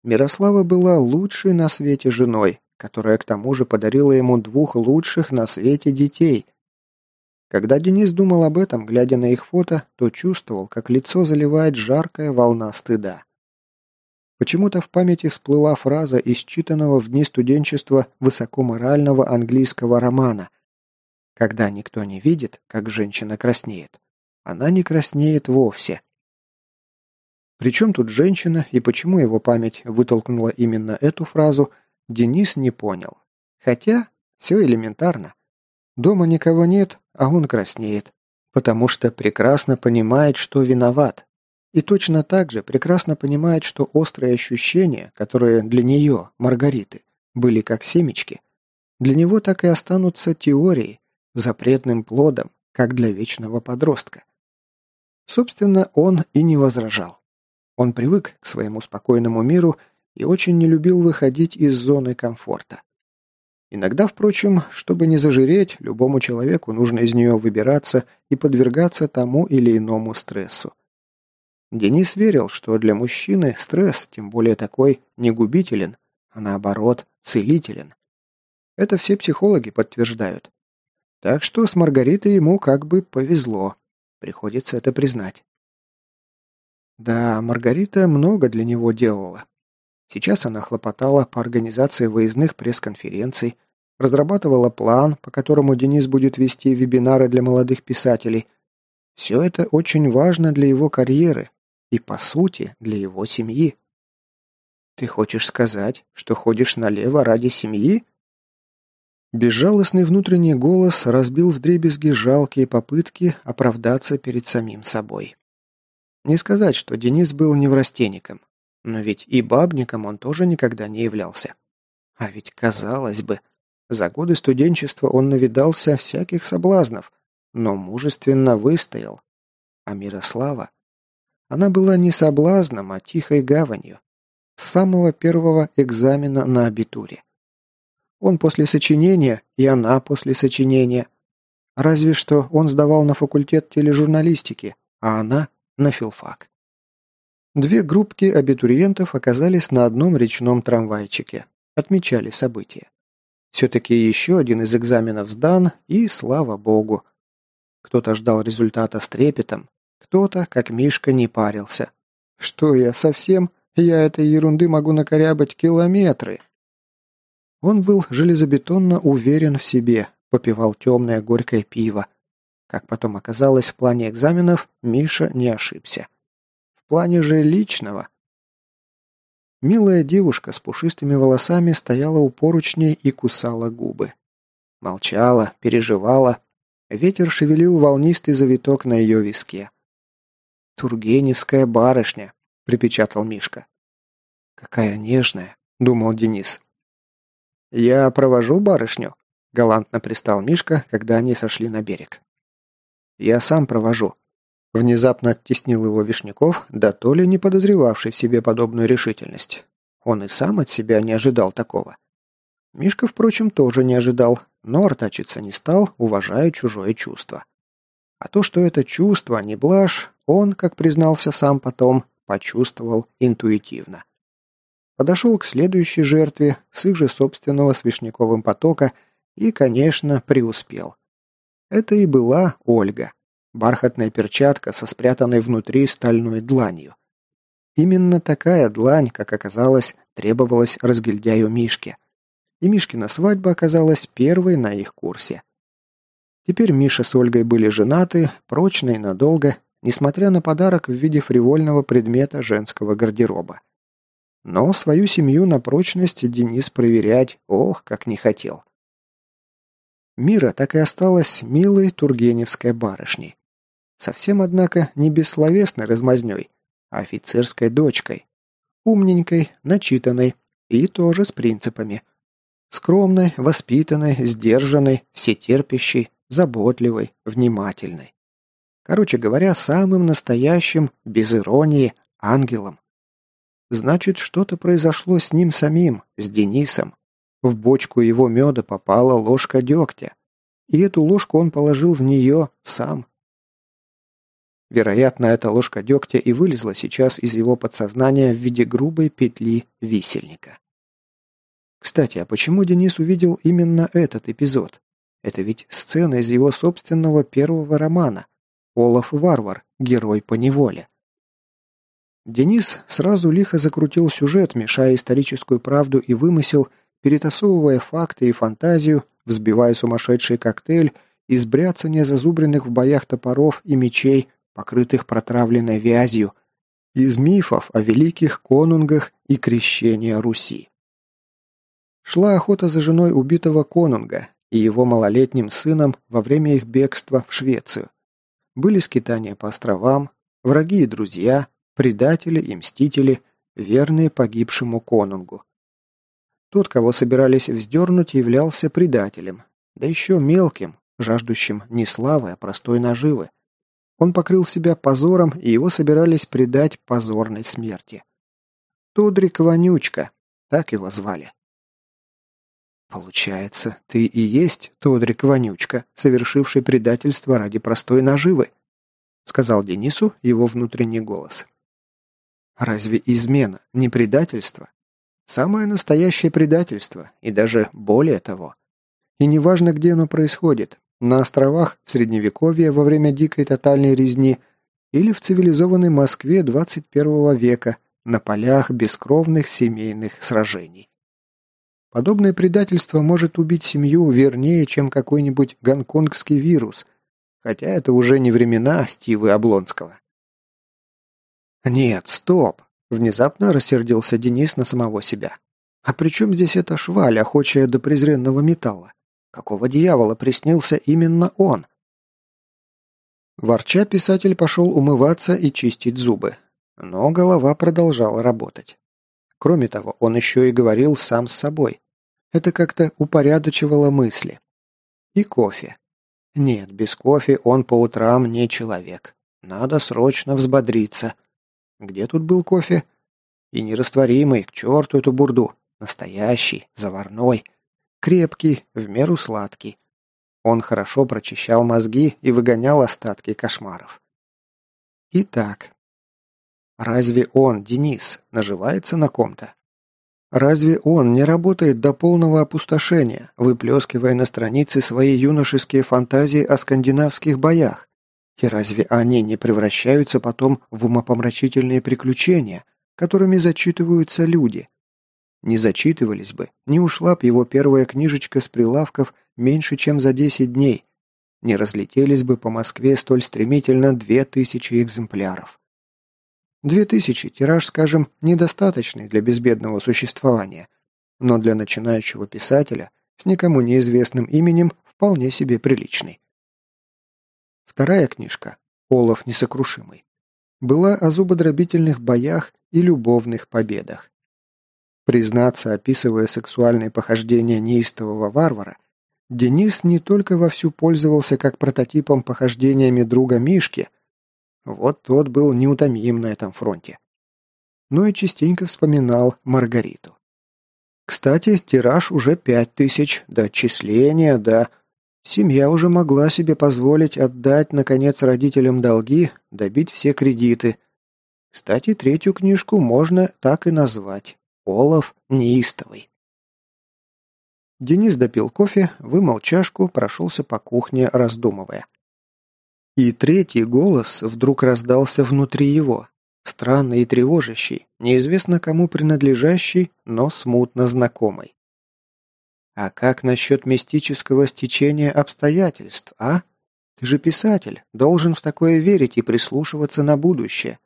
Мирослава была лучшей на свете женой, которая к тому же подарила ему двух лучших на свете детей. Когда Денис думал об этом, глядя на их фото, то чувствовал, как лицо заливает жаркая волна стыда. Почему-то в памяти всплыла фраза из читанного в дни студенчества высокоморального английского романа «Когда никто не видит, как женщина краснеет, она не краснеет вовсе». Причем тут женщина и почему его память вытолкнула именно эту фразу, Денис не понял. Хотя все элементарно. Дома никого нет, а он краснеет, потому что прекрасно понимает, что виноват. И точно так же прекрасно понимает, что острые ощущения, которые для нее, Маргариты, были как семечки, для него так и останутся теорией, запретным плодом, как для вечного подростка. Собственно, он и не возражал. Он привык к своему спокойному миру и очень не любил выходить из зоны комфорта. Иногда, впрочем, чтобы не зажиреть, любому человеку нужно из нее выбираться и подвергаться тому или иному стрессу. Денис верил, что для мужчины стресс, тем более такой, не губителен, а наоборот, целителен. Это все психологи подтверждают. Так что с Маргаритой ему как бы повезло. Приходится это признать. Да, Маргарита много для него делала. Сейчас она хлопотала по организации выездных пресс-конференций, разрабатывала план, по которому Денис будет вести вебинары для молодых писателей. Все это очень важно для его карьеры и, по сути, для его семьи. Ты хочешь сказать, что ходишь налево ради семьи? Безжалостный внутренний голос разбил вдребезги жалкие попытки оправдаться перед самим собой. Не сказать, что Денис был неврастенником, но ведь и бабником он тоже никогда не являлся. А ведь, казалось бы, за годы студенчества он навидался всяких соблазнов, но мужественно выстоял. А Мирослава? Она была не соблазном, а тихой гаванью. С самого первого экзамена на абитуре. Он после сочинения, и она после сочинения. Разве что он сдавал на факультет тележурналистики, а она на филфак. Две группки абитуриентов оказались на одном речном трамвайчике. Отмечали события. Все-таки еще один из экзаменов сдан, и слава богу. Кто-то ждал результата с трепетом, кто-то, как Мишка, не парился. Что я, совсем? Я этой ерунды могу накорябать километры. Он был железобетонно уверен в себе, попивал темное горькое пиво, как потом оказалось, в плане экзаменов Миша не ошибся. В плане же личного. Милая девушка с пушистыми волосами стояла у поручней и кусала губы. Молчала, переживала. Ветер шевелил волнистый завиток на ее виске. «Тургеневская барышня», — припечатал Мишка. «Какая нежная», — думал Денис. «Я провожу барышню», – галантно пристал Мишка, когда они сошли на берег. «Я сам провожу», – внезапно оттеснил его Вишняков, да то ли не подозревавший в себе подобную решительность. Он и сам от себя не ожидал такого. Мишка, впрочем, тоже не ожидал, но артачиться не стал, уважая чужое чувство. А то, что это чувство, а не блажь, он, как признался сам потом, почувствовал интуитивно. Подошел к следующей жертве с их же собственного с потока и, конечно, преуспел. Это и была Ольга. Бархатная перчатка со спрятанной внутри стальной дланью. Именно такая длань, как оказалось, требовалась разгильдяю Мишке. И Мишкина свадьба оказалась первой на их курсе. Теперь Миша с Ольгой были женаты, прочно и надолго, несмотря на подарок в виде фривольного предмета женского гардероба. Но свою семью на прочность Денис проверять, ох, как не хотел. Мира так и осталась милой тургеневской барышней. Совсем, однако, не бессловесной размазнёй, а офицерской дочкой. Умненькой, начитанной и тоже с принципами. Скромной, воспитанной, сдержанной, всетерпящей, заботливой, внимательной. Короче говоря, самым настоящим, без иронии, ангелом. Значит, что-то произошло с ним самим, с Денисом. В бочку его меда попала ложка дегтя. И эту ложку он положил в нее сам. Вероятно, эта ложка дегтя и вылезла сейчас из его подсознания в виде грубой петли висельника. Кстати, а почему Денис увидел именно этот эпизод? Это ведь сцена из его собственного первого романа «Олаф Варвар. Герой по неволе». Денис сразу лихо закрутил сюжет, мешая историческую правду и вымысел, перетасовывая факты и фантазию, взбивая сумасшедший коктейль из бряцания зазубренных в боях топоров и мечей, покрытых протравленной вязью, из мифов о великих конунгах и крещении Руси. Шла охота за женой убитого конунга и его малолетним сыном во время их бегства в Швецию. Были скитания по островам, враги и друзья, предатели и мстители, верные погибшему конунгу. Тот, кого собирались вздернуть, являлся предателем, да еще мелким, жаждущим не славы, а простой наживы. Он покрыл себя позором, и его собирались предать позорной смерти. Тодрик Вонючка, так его звали. «Получается, ты и есть Тодрик Вонючка, совершивший предательство ради простой наживы», сказал Денису его внутренний голос. Разве измена не предательство? Самое настоящее предательство, и даже более того. И неважно, где оно происходит, на островах в Средневековье во время дикой тотальной резни или в цивилизованной Москве 21 века на полях бескровных семейных сражений. Подобное предательство может убить семью вернее, чем какой-нибудь гонконгский вирус, хотя это уже не времена Стивы Облонского. «Нет, стоп!» – внезапно рассердился Денис на самого себя. «А при чем здесь эта шваль, охочая до презренного металла? Какого дьявола приснился именно он?» Ворча, писатель пошел умываться и чистить зубы. Но голова продолжала работать. Кроме того, он еще и говорил сам с собой. Это как-то упорядочивало мысли. И кофе. Нет, без кофе он по утрам не человек. Надо срочно взбодриться. Где тут был кофе? И нерастворимый, к черту эту бурду. Настоящий, заварной. Крепкий, в меру сладкий. Он хорошо прочищал мозги и выгонял остатки кошмаров. Итак, разве он, Денис, наживается на ком-то? Разве он не работает до полного опустошения, выплескивая на страницы свои юношеские фантазии о скандинавских боях? И разве они не превращаются потом в умопомрачительные приключения, которыми зачитываются люди? Не зачитывались бы, не ушла б его первая книжечка с прилавков меньше, чем за 10 дней. Не разлетелись бы по Москве столь стремительно две тысячи экземпляров. Две тысячи, тираж, скажем, недостаточный для безбедного существования, но для начинающего писателя с никому неизвестным именем вполне себе приличный. Вторая книжка «Олаф несокрушимый» была о зубодробительных боях и любовных победах. Признаться, описывая сексуальные похождения неистового варвара, Денис не только вовсю пользовался как прототипом похождениями друга Мишки, вот тот был неутомим на этом фронте, но и частенько вспоминал Маргариту. Кстати, тираж уже пять тысяч, до отчисления, да... Семья уже могла себе позволить отдать, наконец, родителям долги, добить все кредиты. Кстати, третью книжку можно так и назвать. Олаф неистовый. Денис допил кофе, вымыл чашку, прошелся по кухне, раздумывая. И третий голос вдруг раздался внутри его, странный и тревожащий, неизвестно кому принадлежащий, но смутно знакомый. А как насчет мистического стечения обстоятельств, а? Ты же писатель, должен в такое верить и прислушиваться на будущее.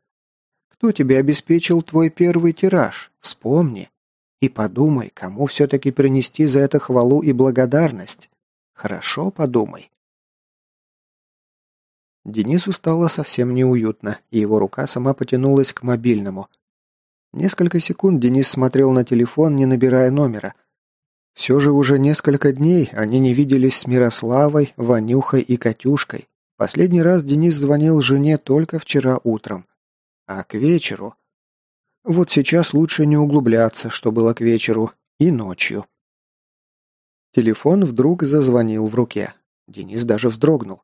Кто тебе обеспечил твой первый тираж? Вспомни. И подумай, кому все-таки принести за это хвалу и благодарность. Хорошо подумай. Денису стало совсем неуютно, и его рука сама потянулась к мобильному. Несколько секунд Денис смотрел на телефон, не набирая номера. Все же уже несколько дней они не виделись с Мирославой, Ванюхой и Катюшкой. Последний раз Денис звонил жене только вчера утром. А к вечеру... Вот сейчас лучше не углубляться, что было к вечеру, и ночью. Телефон вдруг зазвонил в руке. Денис даже вздрогнул.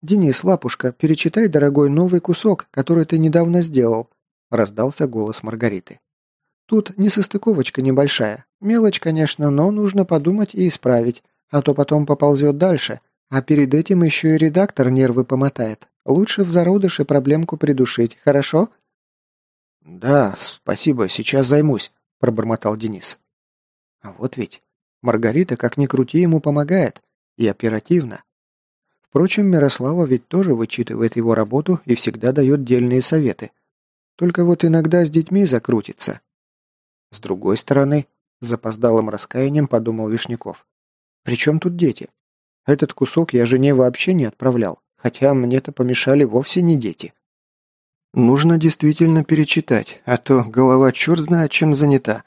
«Денис, лапушка, перечитай, дорогой, новый кусок, который ты недавно сделал», – раздался голос Маргариты. «Тут несостыковочка небольшая. Мелочь, конечно, но нужно подумать и исправить, а то потом поползет дальше, а перед этим еще и редактор нервы помотает. Лучше в зародыше проблемку придушить, хорошо?» «Да, спасибо, сейчас займусь», – пробормотал Денис. «А вот ведь. Маргарита, как ни крути, ему помогает. И оперативно. Впрочем, Мирослава ведь тоже вычитывает его работу и всегда дает дельные советы. Только вот иногда с детьми закрутится. С другой стороны, с запоздалым раскаянием подумал Вишняков. «При чем тут дети? Этот кусок я жене вообще не отправлял, хотя мне-то помешали вовсе не дети». Нужно действительно перечитать, а то голова черт знает чем занята.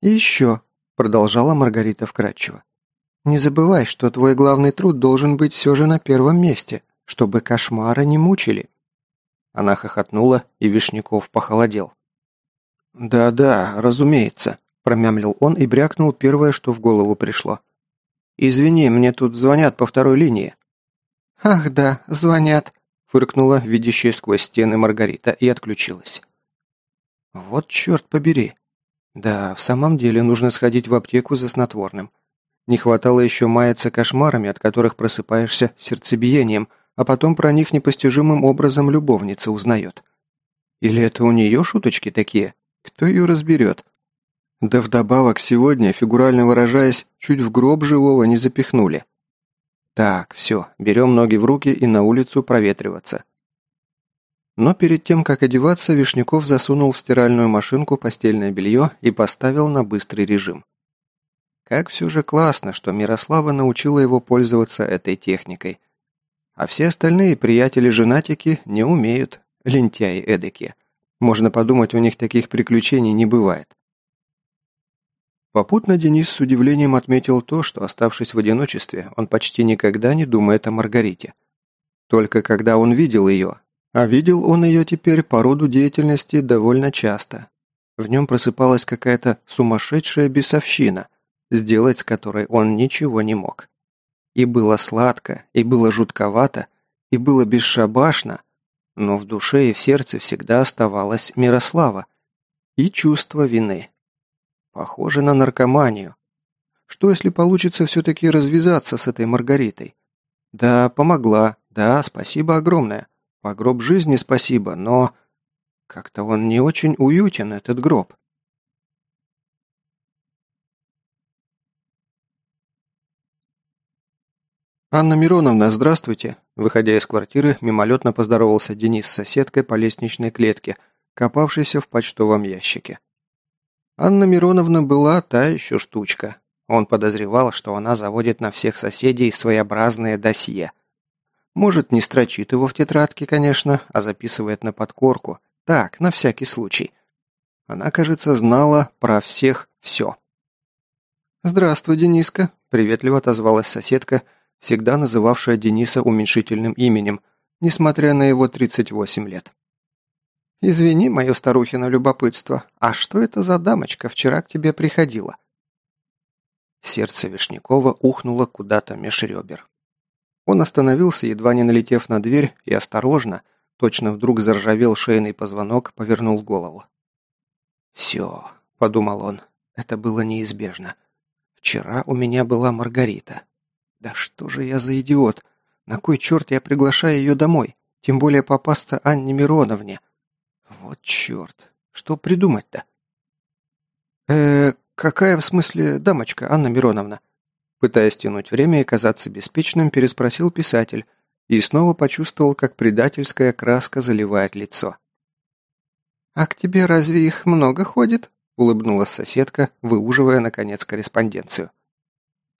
«И еще», — продолжала Маргарита вкратчиво, не забывай, что твой главный труд должен быть все же на первом месте, чтобы кошмары не мучили». Она хохотнула, и Вишняков похолодел. «Да-да, разумеется», – промямлил он и брякнул первое, что в голову пришло. «Извини, мне тут звонят по второй линии». «Ах да, звонят», – фыркнула видящая сквозь стены Маргарита и отключилась. «Вот черт побери. Да, в самом деле нужно сходить в аптеку за снотворным. Не хватало еще маяться кошмарами, от которых просыпаешься сердцебиением, а потом про них непостижимым образом любовница узнает. Или это у нее шуточки такие? Кто ее разберет? Да вдобавок сегодня, фигурально выражаясь, чуть в гроб живого не запихнули. Так, все, берем ноги в руки и на улицу проветриваться. Но перед тем, как одеваться, Вишняков засунул в стиральную машинку постельное белье и поставил на быстрый режим. Как все же классно, что Мирослава научила его пользоваться этой техникой. А все остальные приятели-женатики не умеют, лентяи эдакие. Можно подумать, у них таких приключений не бывает. Попутно Денис с удивлением отметил то, что, оставшись в одиночестве, он почти никогда не думает о Маргарите. Только когда он видел ее, а видел он ее теперь по роду деятельности довольно часто. В нем просыпалась какая-то сумасшедшая бесовщина, сделать с которой он ничего не мог. И было сладко, и было жутковато, и было бесшабашно, но в душе и в сердце всегда оставалась Мирослава и чувство вины. Похоже на наркоманию. Что если получится все-таки развязаться с этой Маргаритой? Да, помогла, да, спасибо огромное. По гроб жизни спасибо, но... Как-то он не очень уютен, этот гроб. «Анна Мироновна, здравствуйте!» Выходя из квартиры, мимолетно поздоровался Денис с соседкой по лестничной клетке, копавшейся в почтовом ящике. Анна Мироновна была та еще штучка. Он подозревал, что она заводит на всех соседей своеобразное досье. Может, не строчит его в тетрадке, конечно, а записывает на подкорку. Так, на всякий случай. Она, кажется, знала про всех все. «Здравствуй, Дениска», – приветливо отозвалась соседка, всегда называвшая Дениса уменьшительным именем, несмотря на его 38 лет. «Извини мое старухино любопытство, а что это за дамочка вчера к тебе приходила?» Сердце Вишнякова ухнуло куда-то меж ребер. Он остановился, едва не налетев на дверь, и осторожно, точно вдруг заржавел шейный позвонок, повернул голову. «Все», — подумал он, — «это было неизбежно. Вчера у меня была Маргарита. Да что же я за идиот? На кой черт я приглашаю ее домой? Тем более попасться Анне Мироновне. Вот черт, что придумать-то?» «Э, какая в смысле дамочка, Анна Мироновна?» Пытаясь тянуть время и казаться беспечным, переспросил писатель и снова почувствовал, как предательская краска заливает лицо. «А к тебе разве их много ходит?» – улыбнулась соседка, выуживая, наконец, корреспонденцию.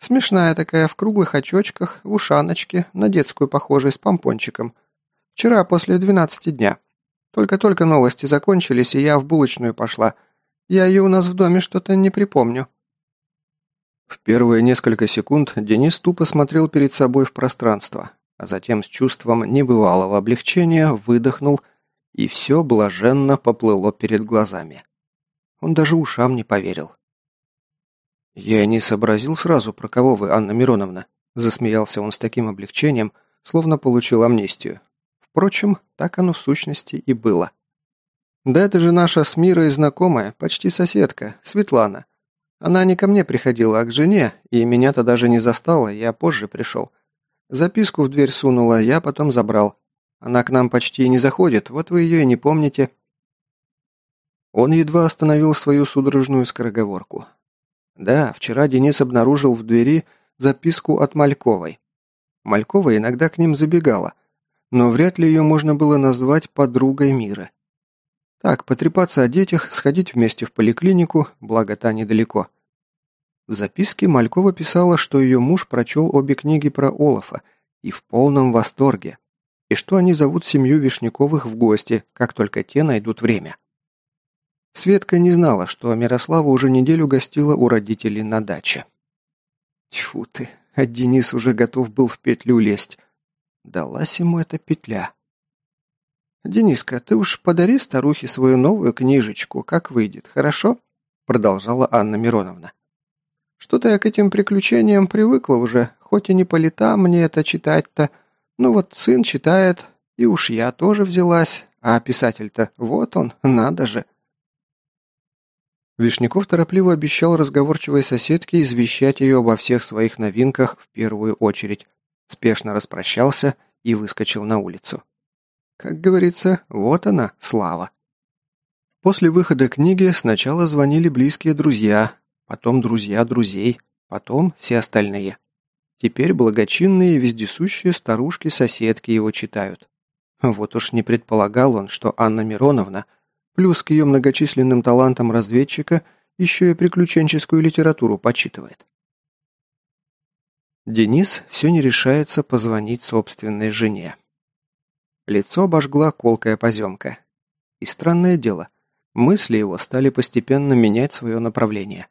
«Смешная такая, в круглых очочках, в ушаночке, на детскую похожей, с помпончиком. Вчера после двенадцати дня. Только-только новости закончились, и я в булочную пошла. Я ее у нас в доме что-то не припомню». В первые несколько секунд Денис тупо смотрел перед собой в пространство, а затем с чувством небывалого облегчения выдохнул, и все блаженно поплыло перед глазами. Он даже ушам не поверил. «Я не сообразил сразу, про кого вы, Анна Мироновна», засмеялся он с таким облегчением, словно получил амнистию. Впрочем, так оно в сущности и было. «Да это же наша с Мирой знакомая, почти соседка, Светлана. Она не ко мне приходила, а к жене, и меня-то даже не застала, я позже пришел. Записку в дверь сунула, я потом забрал. Она к нам почти не заходит, вот вы ее и не помните». Он едва остановил свою судорожную скороговорку. Да, вчера Денис обнаружил в двери записку от Мальковой. Малькова иногда к ним забегала, но вряд ли ее можно было назвать подругой мира. Так, потрепаться о детях, сходить вместе в поликлинику, благо та недалеко. В записке Малькова писала, что ее муж прочел обе книги про Олафа и в полном восторге, и что они зовут семью Вишняковых в гости, как только те найдут время. Светка не знала, что Мирослава уже неделю гостила у родителей на даче. Тьфу ты, а Денис уже готов был в петлю лезть. Далась ему эта петля. «Дениска, ты уж подари старухе свою новую книжечку, как выйдет, хорошо?» Продолжала Анна Мироновна. «Что-то я к этим приключениям привыкла уже, хоть и не по летам мне это читать-то. Ну вот сын читает, и уж я тоже взялась, а писатель-то вот он, надо же». Вишняков торопливо обещал разговорчивой соседке извещать ее обо всех своих новинках в первую очередь, спешно распрощался и выскочил на улицу. Как говорится, вот она, слава. После выхода книги сначала звонили близкие друзья, потом друзья друзей, потом все остальные. Теперь благочинные вездесущие старушки-соседки его читают. Вот уж не предполагал он, что Анна Мироновна, плюс к ее многочисленным талантам разведчика, еще и приключенческую литературу почитывает. Денис все не решается позвонить собственной жене. Лицо обожгла колкая поземка. И странное дело, мысли его стали постепенно менять свое направление.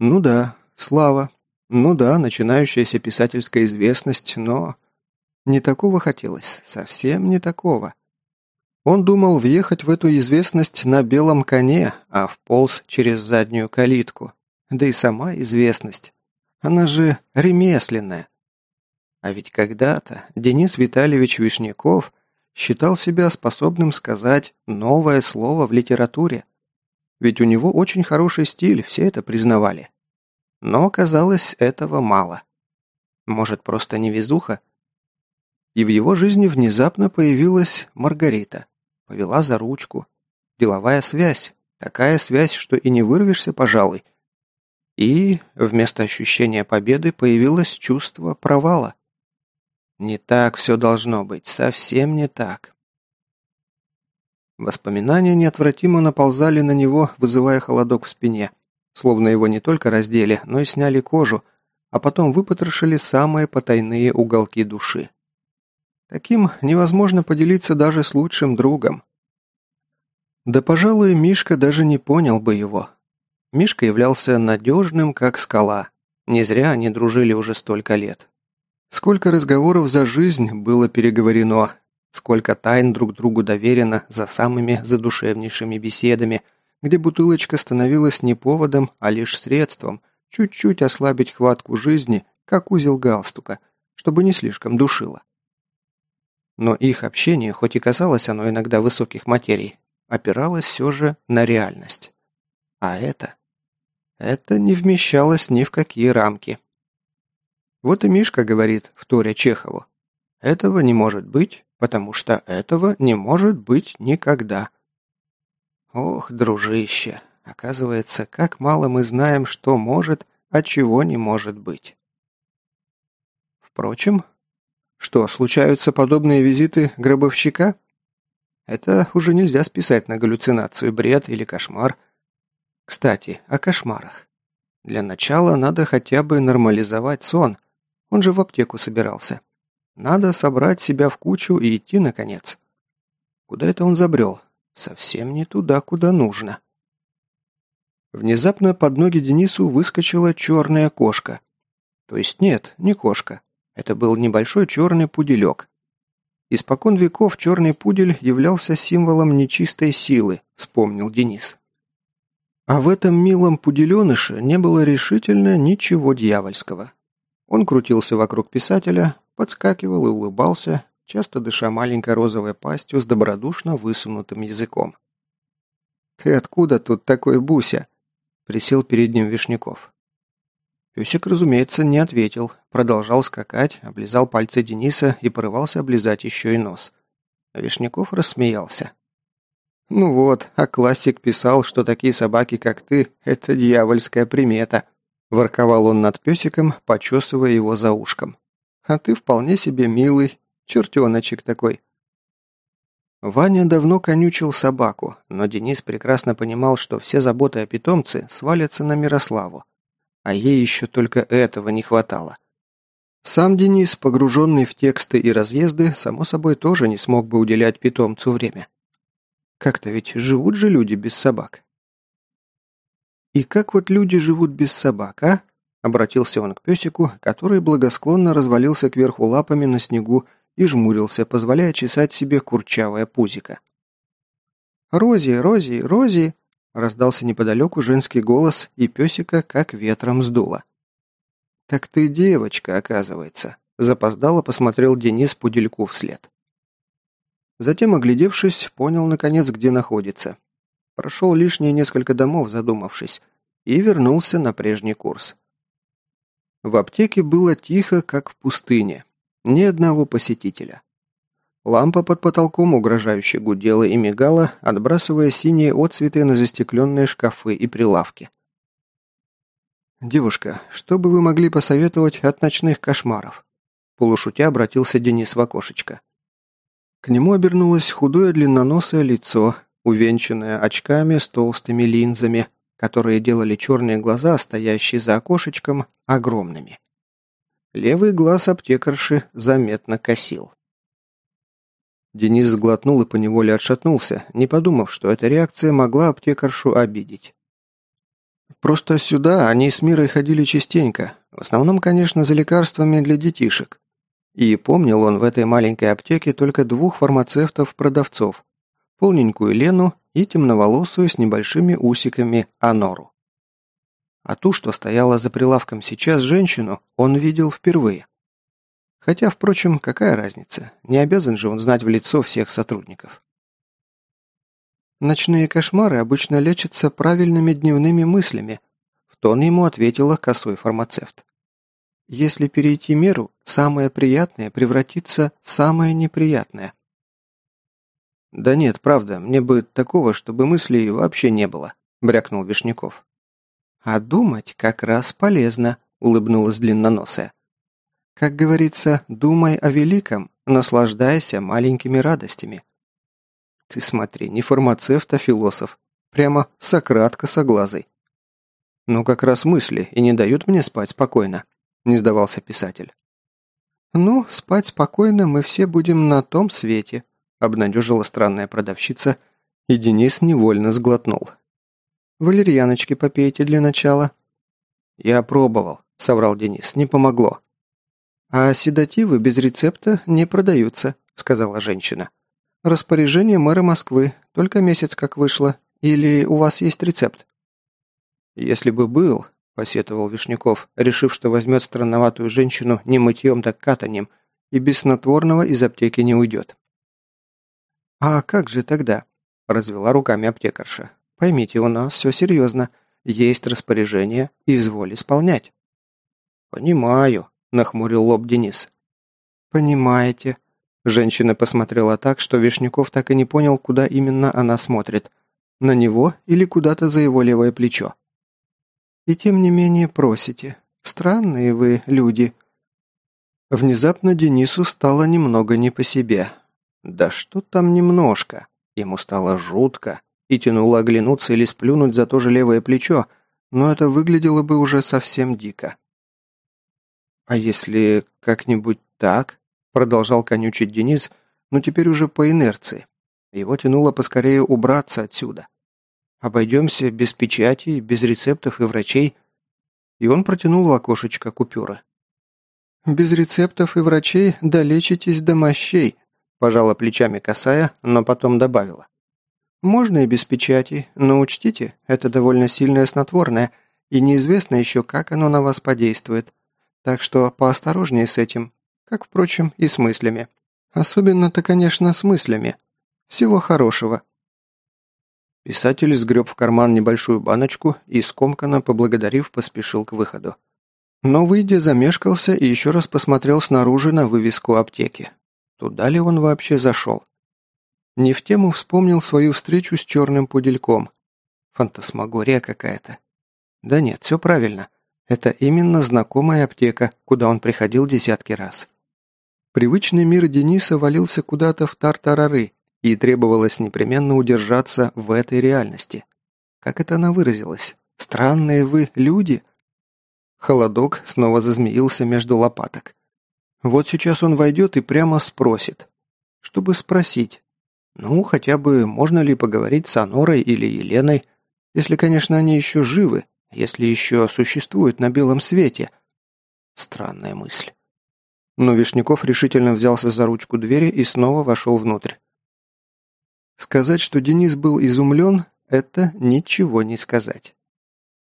Ну да, слава. Ну да, начинающаяся писательская известность, но... Не такого хотелось, совсем не такого. Он думал въехать в эту известность на белом коне, а вполз через заднюю калитку. Да и сама известность. Она же ремесленная. А ведь когда-то Денис Витальевич Вишняков считал себя способным сказать новое слово в литературе. Ведь у него очень хороший стиль, все это признавали. Но казалось, этого мало. Может, просто невезуха? И в его жизни внезапно появилась Маргарита. Повела за ручку. Деловая связь. Такая связь, что и не вырвешься, пожалуй. И вместо ощущения победы появилось чувство провала. Не так все должно быть, совсем не так. Воспоминания неотвратимо наползали на него, вызывая холодок в спине, словно его не только раздели, но и сняли кожу, а потом выпотрошили самые потайные уголки души. Таким невозможно поделиться даже с лучшим другом. Да, пожалуй, Мишка даже не понял бы его. Мишка являлся надежным, как скала. Не зря они дружили уже столько лет. Сколько разговоров за жизнь было переговорено, сколько тайн друг другу доверено за самыми задушевнейшими беседами, где бутылочка становилась не поводом, а лишь средством чуть-чуть ослабить хватку жизни, как узел галстука, чтобы не слишком душило. Но их общение, хоть и казалось оно иногда высоких материй, опиралось все же на реальность. А это? Это не вмещалось ни в какие рамки. Вот и Мишка говорит, вторя Чехову. Этого не может быть, потому что этого не может быть никогда. Ох, дружище, оказывается, как мало мы знаем, что может, а чего не может быть. Впрочем, что, случаются подобные визиты гробовщика? Это уже нельзя списать на галлюцинацию, бред или кошмар. Кстати, о кошмарах. Для начала надо хотя бы нормализовать сон. Он же в аптеку собирался. Надо собрать себя в кучу и идти, наконец. Куда это он забрел? Совсем не туда, куда нужно. Внезапно под ноги Денису выскочила черная кошка. То есть нет, не кошка. Это был небольшой черный пуделек. Испокон веков черный пудель являлся символом нечистой силы, вспомнил Денис. А в этом милом пуделеныше не было решительно ничего дьявольского. Он крутился вокруг писателя, подскакивал и улыбался, часто дыша маленькой розовой пастью с добродушно высунутым языком. «Ты откуда тут такой Буся?» – присел перед ним Вишняков. Песик, разумеется, не ответил, продолжал скакать, облизал пальцы Дениса и порывался облизать еще и нос. Вишняков рассмеялся. «Ну вот, а классик писал, что такие собаки, как ты, это дьявольская примета», ворковал он над песиком, почесывая его за ушком. «А ты вполне себе милый, чертеночек такой». Ваня давно конючил собаку, но Денис прекрасно понимал, что все заботы о питомце свалятся на Мирославу а ей еще только этого не хватало. Сам Денис, погруженный в тексты и разъезды, само собой тоже не смог бы уделять питомцу время. Как-то ведь живут же люди без собак. «И как вот люди живут без собак, а?» Обратился он к песику, который благосклонно развалился кверху лапами на снегу и жмурился, позволяя чесать себе курчавое пузико. «Рози, Рози, Рози!» Раздался неподалеку женский голос, и песика как ветром сдуло. «Так ты девочка, оказывается», – запоздало посмотрел Денис Пудельку вслед. Затем, оглядевшись, понял, наконец, где находится. Прошел лишние несколько домов, задумавшись, и вернулся на прежний курс. В аптеке было тихо, как в пустыне. Ни одного посетителя. Лампа под потолком угрожающе гудела и мигала, отбрасывая синие отцветы на застекленные шкафы и прилавки. «Девушка, что бы вы могли посоветовать от ночных кошмаров?» Полушутя обратился Денис в окошечко. К нему обернулось худое длинноносое лицо, увенчанное очками с толстыми линзами, которые делали черные глаза, стоящие за окошечком, огромными. Левый глаз аптекарши заметно косил. Денис сглотнул и поневоле отшатнулся, не подумав, что эта реакция могла аптекаршу обидеть. Просто сюда они с Мирой ходили частенько, в основном, конечно, за лекарствами для детишек. И помнил он в этой маленькой аптеке только двух фармацевтов-продавцов, полненькую Лену и темноволосую с небольшими усиками Анору. А ту, что стояла за прилавком сейчас женщину, он видел впервые. Хотя, впрочем, какая разница? Не обязан же он знать в лицо всех сотрудников. «Ночные кошмары обычно лечатся правильными дневными мыслями», в тон ему ответила косой фармацевт. «Если перейти меру, самое приятное превратится в самое неприятное». «Да нет, правда, мне бы такого, чтобы мыслей вообще не было», – брякнул Вишняков. «А думать как раз полезно», – улыбнулась длинноносая. Как говорится, думай о великом, наслаждайся маленькими радостями. Ты смотри, не фармацевт, а философ. Прямо Сократ косоглазый. Ну, как раз мысли и не дают мне спать спокойно, не сдавался писатель. Ну, спать спокойно мы все будем на том свете, обнадежила странная продавщица И Денис невольно сглотнул. «Валерьяночки попейте для начала». «Я пробовал», — соврал Денис, — «не помогло». «А седативы без рецепта не продаются», — сказала женщина. «Распоряжение мэра Москвы. Только месяц как вышло. Или у вас есть рецепт?» «Если бы был», — посетовал Вишняков, решив, что возьмет странноватую женщину не мытьем, так катанием, и без снотворного из аптеки не уйдет. «А как же тогда?» – развела руками аптекарша. «Поймите, у нас все серьезно. Есть распоряжение, изволь исполнять». «Понимаю», – нахмурил лоб Денис. «Понимаете». Женщина посмотрела так, что Вишняков так и не понял, куда именно она смотрит. На него или куда-то за его левое плечо. «И тем не менее просите. Странные вы люди». Внезапно Денису стало немного не по себе. Да что там немножко? Ему стало жутко и тянуло оглянуться или сплюнуть за то же левое плечо, но это выглядело бы уже совсем дико. «А если как-нибудь так?» – продолжал конючить Денис, но теперь уже по инерции. Его тянуло поскорее убраться отсюда. «Обойдемся без печати, без рецептов и врачей». И он протянул в окошечко купюры. «Без рецептов и врачей долечитесь до мощей», Пожала плечами косая, но потом добавила. «Можно и без печати, но учтите, это довольно сильное снотворное, и неизвестно еще, как оно на вас подействует. Так что поосторожнее с этим, как, впрочем, и с мыслями. Особенно-то, конечно, с мыслями. Всего хорошего». Писатель сгреб в карман небольшую баночку и, скомканно поблагодарив, поспешил к выходу. Но, выйдя, замешкался и еще раз посмотрел снаружи на вывеску аптеки. Туда ли он вообще зашел? Не в тему вспомнил свою встречу с черным пудельком. Фантасмагория какая-то. Да нет, все правильно. Это именно знакомая аптека, куда он приходил десятки раз. Привычный мир Дениса валился куда-то в тартарары, и требовалось непременно удержаться в этой реальности. Как это она выразилась? «Странные вы люди?» Холодок снова зазмеился между лопаток. Вот сейчас он войдет и прямо спросит. Чтобы спросить. Ну, хотя бы, можно ли поговорить с Анорой или Еленой, если, конечно, они еще живы, если еще существуют на белом свете. Странная мысль. Но Вишняков решительно взялся за ручку двери и снова вошел внутрь. Сказать, что Денис был изумлен, это ничего не сказать.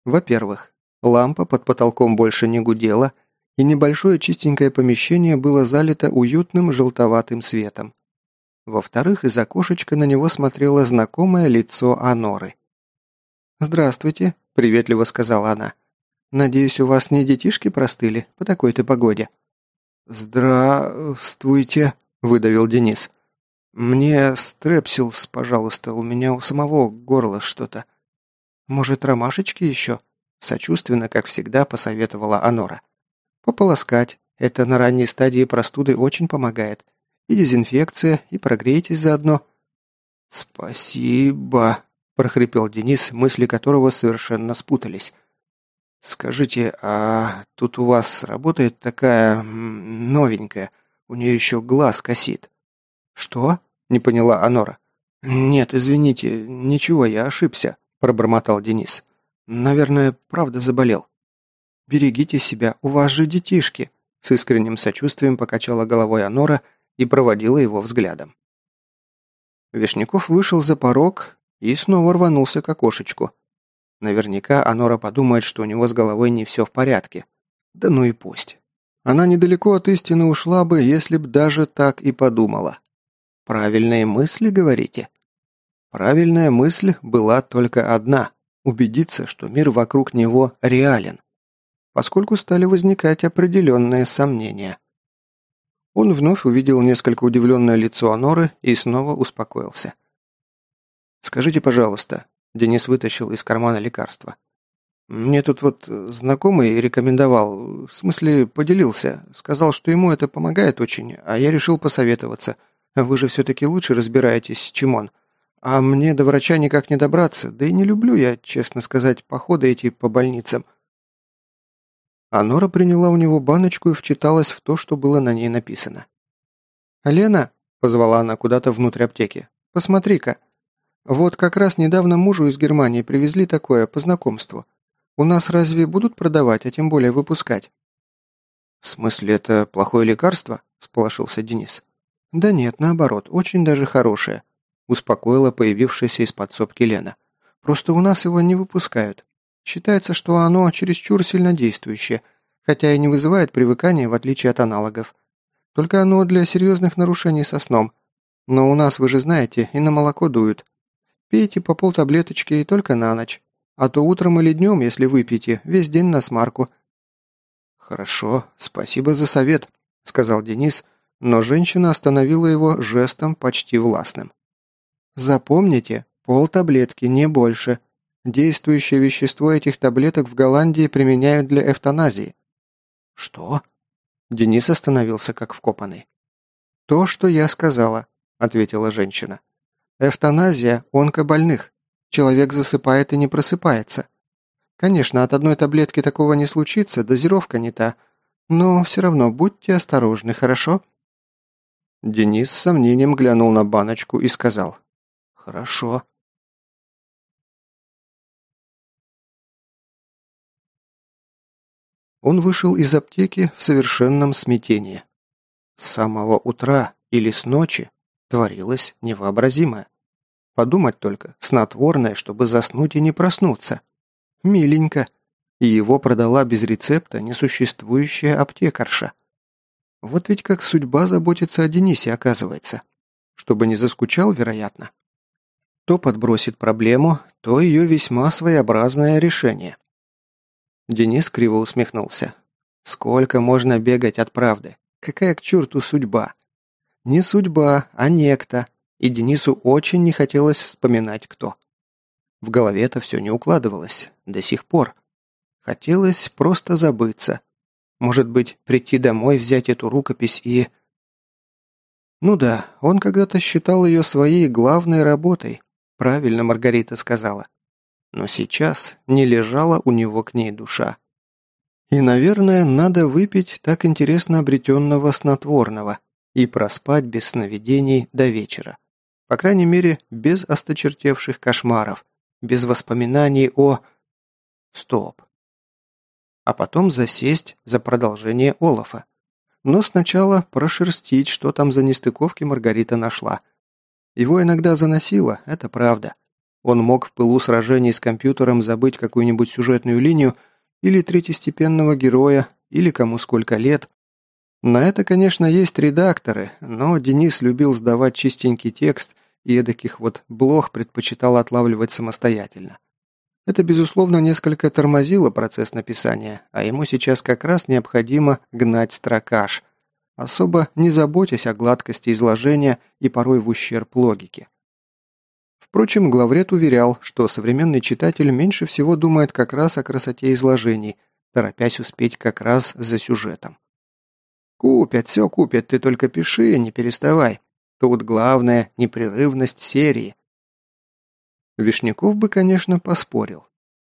Во-первых, лампа под потолком больше не гудела – и небольшое чистенькое помещение было залито уютным желтоватым светом. Во-вторых, из окошечка на него смотрело знакомое лицо Аноры. «Здравствуйте», — приветливо сказала она. «Надеюсь, у вас не детишки простыли по такой-то погоде?» «Здравствуйте», — выдавил Денис. «Мне стрепсилс, пожалуйста, у меня у самого горло что-то». «Может, ромашечки еще?» Сочувственно, как всегда, посоветовала Анора. Пополоскать. Это на ранней стадии простуды очень помогает. И дезинфекция, и прогрейтесь заодно». «Спасибо», – прохрипел Денис, мысли которого совершенно спутались. «Скажите, а тут у вас работает такая... новенькая? У нее еще глаз косит». «Что?» – не поняла Анора. «Нет, извините, ничего, я ошибся», – пробормотал Денис. «Наверное, правда заболел». «Берегите себя, у вас же детишки!» С искренним сочувствием покачала головой Анора и проводила его взглядом. Вишняков вышел за порог и снова рванулся к окошечку. Наверняка Анора подумает, что у него с головой не все в порядке. Да ну и пусть. Она недалеко от истины ушла бы, если б даже так и подумала. Правильные мысли, говорите? Правильная мысль была только одна – убедиться, что мир вокруг него реален поскольку стали возникать определенные сомнения. Он вновь увидел несколько удивленное лицо Аноры и снова успокоился. «Скажите, пожалуйста», — Денис вытащил из кармана лекарство. «Мне тут вот знакомый рекомендовал, в смысле поделился, сказал, что ему это помогает очень, а я решил посоветоваться. Вы же все-таки лучше разбираетесь, чем он. А мне до врача никак не добраться, да и не люблю я, честно сказать, походы эти по больницам. А Нора приняла у него баночку и вчиталась в то, что было на ней написано. «Лена», — позвала она куда-то внутрь аптеки, — «посмотри-ка». Вот как раз недавно мужу из Германии привезли такое по знакомству. У нас разве будут продавать, а тем более выпускать?» «В смысле, это плохое лекарство?» – сполошился Денис. «Да нет, наоборот, очень даже хорошее», – успокоила появившаяся из подсобки Лена. «Просто у нас его не выпускают. Считается, что оно чересчур сильнодействующее, хотя и не вызывает привыкания, в отличие от аналогов. Только оно для серьезных нарушений со сном. Но у нас, вы же знаете, и на молоко дуют. Пейте по полтаблеточки и только на ночь. А то утром или днем, если выпьете, весь день на смарку». «Хорошо, спасибо за совет», – сказал Денис, но женщина остановила его жестом почти властным. «Запомните, полтаблетки, не больше. Действующее вещество этих таблеток в Голландии применяют для эвтаназии». «Что?» Денис остановился как вкопанный. «То, что я сказала», – ответила женщина. «Эвтаназия – онкобольных. Человек засыпает и не просыпается. Конечно, от одной таблетки такого не случится, дозировка не та. Но все равно будьте осторожны, хорошо?» Денис с сомнением глянул на баночку и сказал. «Хорошо». Он вышел из аптеки в совершенном смятении. С самого утра или с ночи творилось невообразимое. Подумать только, снотворное, чтобы заснуть и не проснуться. Миленько. И его продала без рецепта несуществующая аптекарша. Вот ведь как судьба заботится о Денисе, оказывается. Чтобы не заскучал, вероятно. То подбросит проблему, то ее весьма своеобразное решение. Денис криво усмехнулся. Сколько можно бегать от правды? Какая к черту судьба? Не судьба, а некто. И Денису очень не хотелось вспоминать, кто. В голове это все не укладывалось. До сих пор. Хотелось просто забыться. Может быть, прийти домой, взять эту рукопись и... Ну да, он когда-то считал ее своей главной работой. Правильно Маргарита сказала. Но сейчас не лежала у него к ней душа. И, наверное, надо выпить так интересно обретенного снотворного и проспать без сновидений до вечера. По крайней мере, без осточертевших кошмаров, без воспоминаний о... Стоп. А потом засесть за продолжение Олафа. Но сначала прошерстить, что там за нестыковки Маргарита нашла. Его иногда заносило, это правда. Он мог в пылу сражений с компьютером забыть какую-нибудь сюжетную линию или третьестепенного героя, или кому сколько лет. На это, конечно, есть редакторы, но Денис любил сдавать чистенький текст и эдаких вот блох предпочитал отлавливать самостоятельно. Это, безусловно, несколько тормозило процесс написания, а ему сейчас как раз необходимо гнать строкаж, особо не заботясь о гладкости изложения и порой в ущерб логике. Впрочем, главред уверял, что современный читатель меньше всего думает как раз о красоте изложений, торопясь успеть как раз за сюжетом. «Купят, все купят, ты только пиши, не переставай. Тут главное – непрерывность серии». Вишняков бы, конечно, поспорил.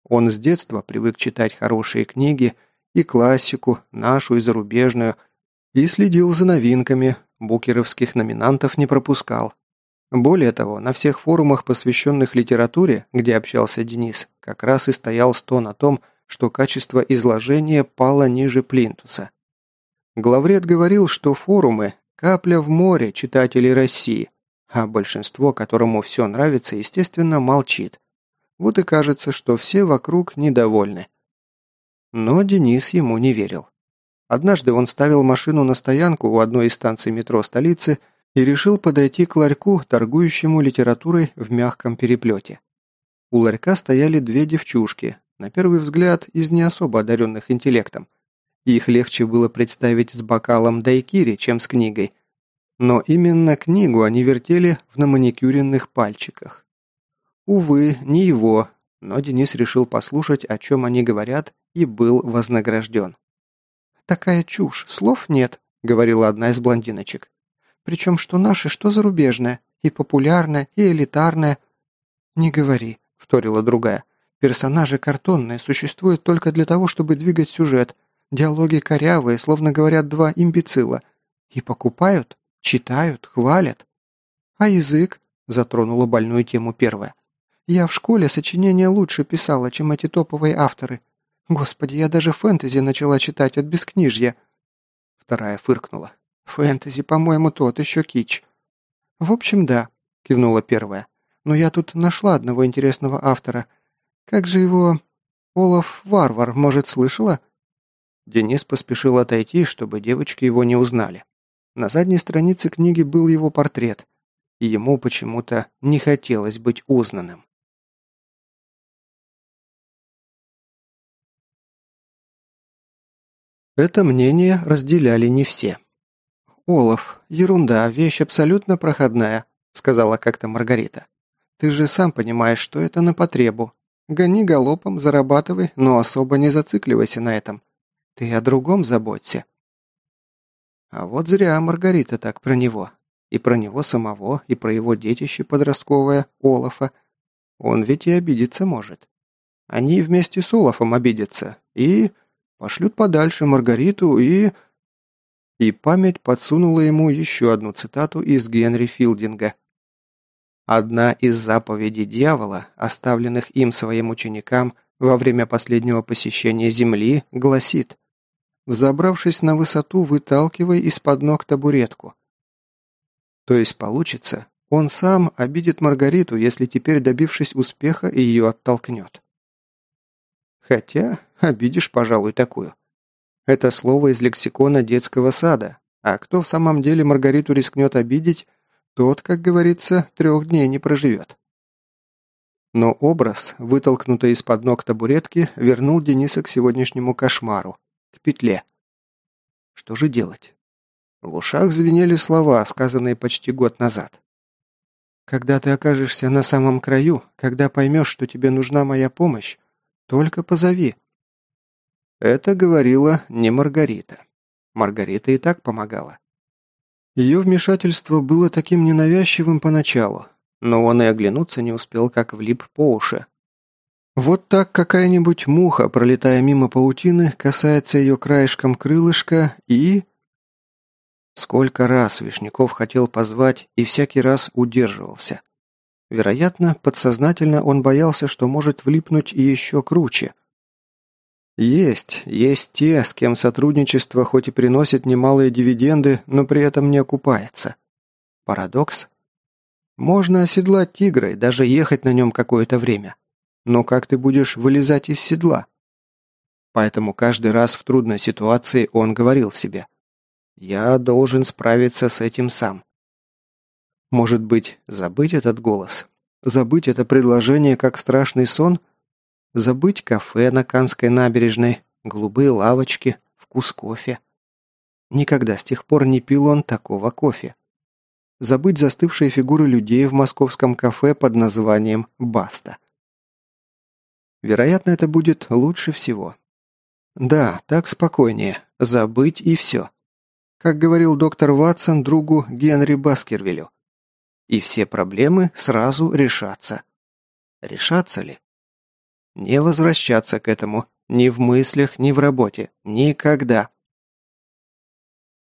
Он с детства привык читать хорошие книги и классику, нашу и зарубежную, и следил за новинками, букеровских номинантов не пропускал. Более того, на всех форумах, посвященных литературе, где общался Денис, как раз и стоял стон о том, что качество изложения пало ниже плинтуса. Главред говорил, что форумы – капля в море читателей России, а большинство, которому все нравится, естественно, молчит. Вот и кажется, что все вокруг недовольны. Но Денис ему не верил. Однажды он ставил машину на стоянку у одной из станций метро столицы – и решил подойти к ларьку, торгующему литературой в мягком переплете. У ларька стояли две девчушки, на первый взгляд, из не особо одаренных интеллектом. Их легче было представить с бокалом дайкири, чем с книгой. Но именно книгу они вертели в наманикюренных пальчиках. Увы, не его, но Денис решил послушать, о чем они говорят, и был вознагражден. «Такая чушь, слов нет», — говорила одна из блондиночек. Причем что наше, что зарубежное. И популярное, и элитарное. «Не говори», — вторила другая. «Персонажи картонные, существуют только для того, чтобы двигать сюжет. Диалоги корявые, словно говорят два имбецила. И покупают, читают, хвалят. А язык? затронула больную тему первая. «Я в школе сочинения лучше писала, чем эти топовые авторы. Господи, я даже фэнтези начала читать от бескнижья». Вторая фыркнула. «Фэнтези, по-моему, тот еще кич». «В общем, да», — кивнула первая. «Но я тут нашла одного интересного автора. Как же его... Олаф Варвар, может, слышала?» Денис поспешил отойти, чтобы девочки его не узнали. На задней странице книги был его портрет, и ему почему-то не хотелось быть узнанным. Это мнение разделяли не все. «Олаф, ерунда, вещь абсолютно проходная», — сказала как-то Маргарита. «Ты же сам понимаешь, что это на потребу. Гони галопом, зарабатывай, но особо не зацикливайся на этом. Ты о другом заботься». А вот зря Маргарита так про него. И про него самого, и про его детище подростковое, Олафа. Он ведь и обидеться может. Они вместе с Олафом обидятся. И пошлют подальше Маргариту и... И память подсунула ему еще одну цитату из Генри Филдинга. Одна из заповедей дьявола, оставленных им своим ученикам во время последнего посещения Земли, гласит Взобравшись на высоту, выталкивай из-под ног табуретку. То есть получится, он сам обидит Маргариту, если теперь, добившись успеха, ее оттолкнет. Хотя, обидишь, пожалуй, такую. Это слово из лексикона детского сада, а кто в самом деле Маргариту рискнет обидеть, тот, как говорится, трех дней не проживет. Но образ, вытолкнутый из-под ног табуретки, вернул Дениса к сегодняшнему кошмару к петле. Что же делать? В ушах звенели слова, сказанные почти год назад. «Когда ты окажешься на самом краю, когда поймешь, что тебе нужна моя помощь, только позови». Это говорила не Маргарита. Маргарита и так помогала. Ее вмешательство было таким ненавязчивым поначалу, но он и оглянуться не успел, как влип по уши. Вот так какая-нибудь муха, пролетая мимо паутины, касается ее краешком крылышка и... Сколько раз Вишняков хотел позвать и всякий раз удерживался. Вероятно, подсознательно он боялся, что может влипнуть еще круче. Есть, есть те, с кем сотрудничество хоть и приносит немалые дивиденды, но при этом не окупается. Парадокс? Можно оседлать тигра и даже ехать на нем какое-то время. Но как ты будешь вылезать из седла? Поэтому каждый раз в трудной ситуации он говорил себе «Я должен справиться с этим сам». Может быть, забыть этот голос? Забыть это предложение как страшный сон? Забыть кафе на Канской набережной, голубые лавочки, вкус кофе? Никогда с тех пор не пил он такого кофе. Забыть застывшие фигуры людей в московском кафе под названием «Баста». Вероятно, это будет лучше всего. Да, так спокойнее. Забыть и все. Как говорил доктор Ватсон другу Генри Баскервилю. И все проблемы сразу решатся. Решатся ли? Не возвращаться к этому ни в мыслях, ни в работе. Никогда.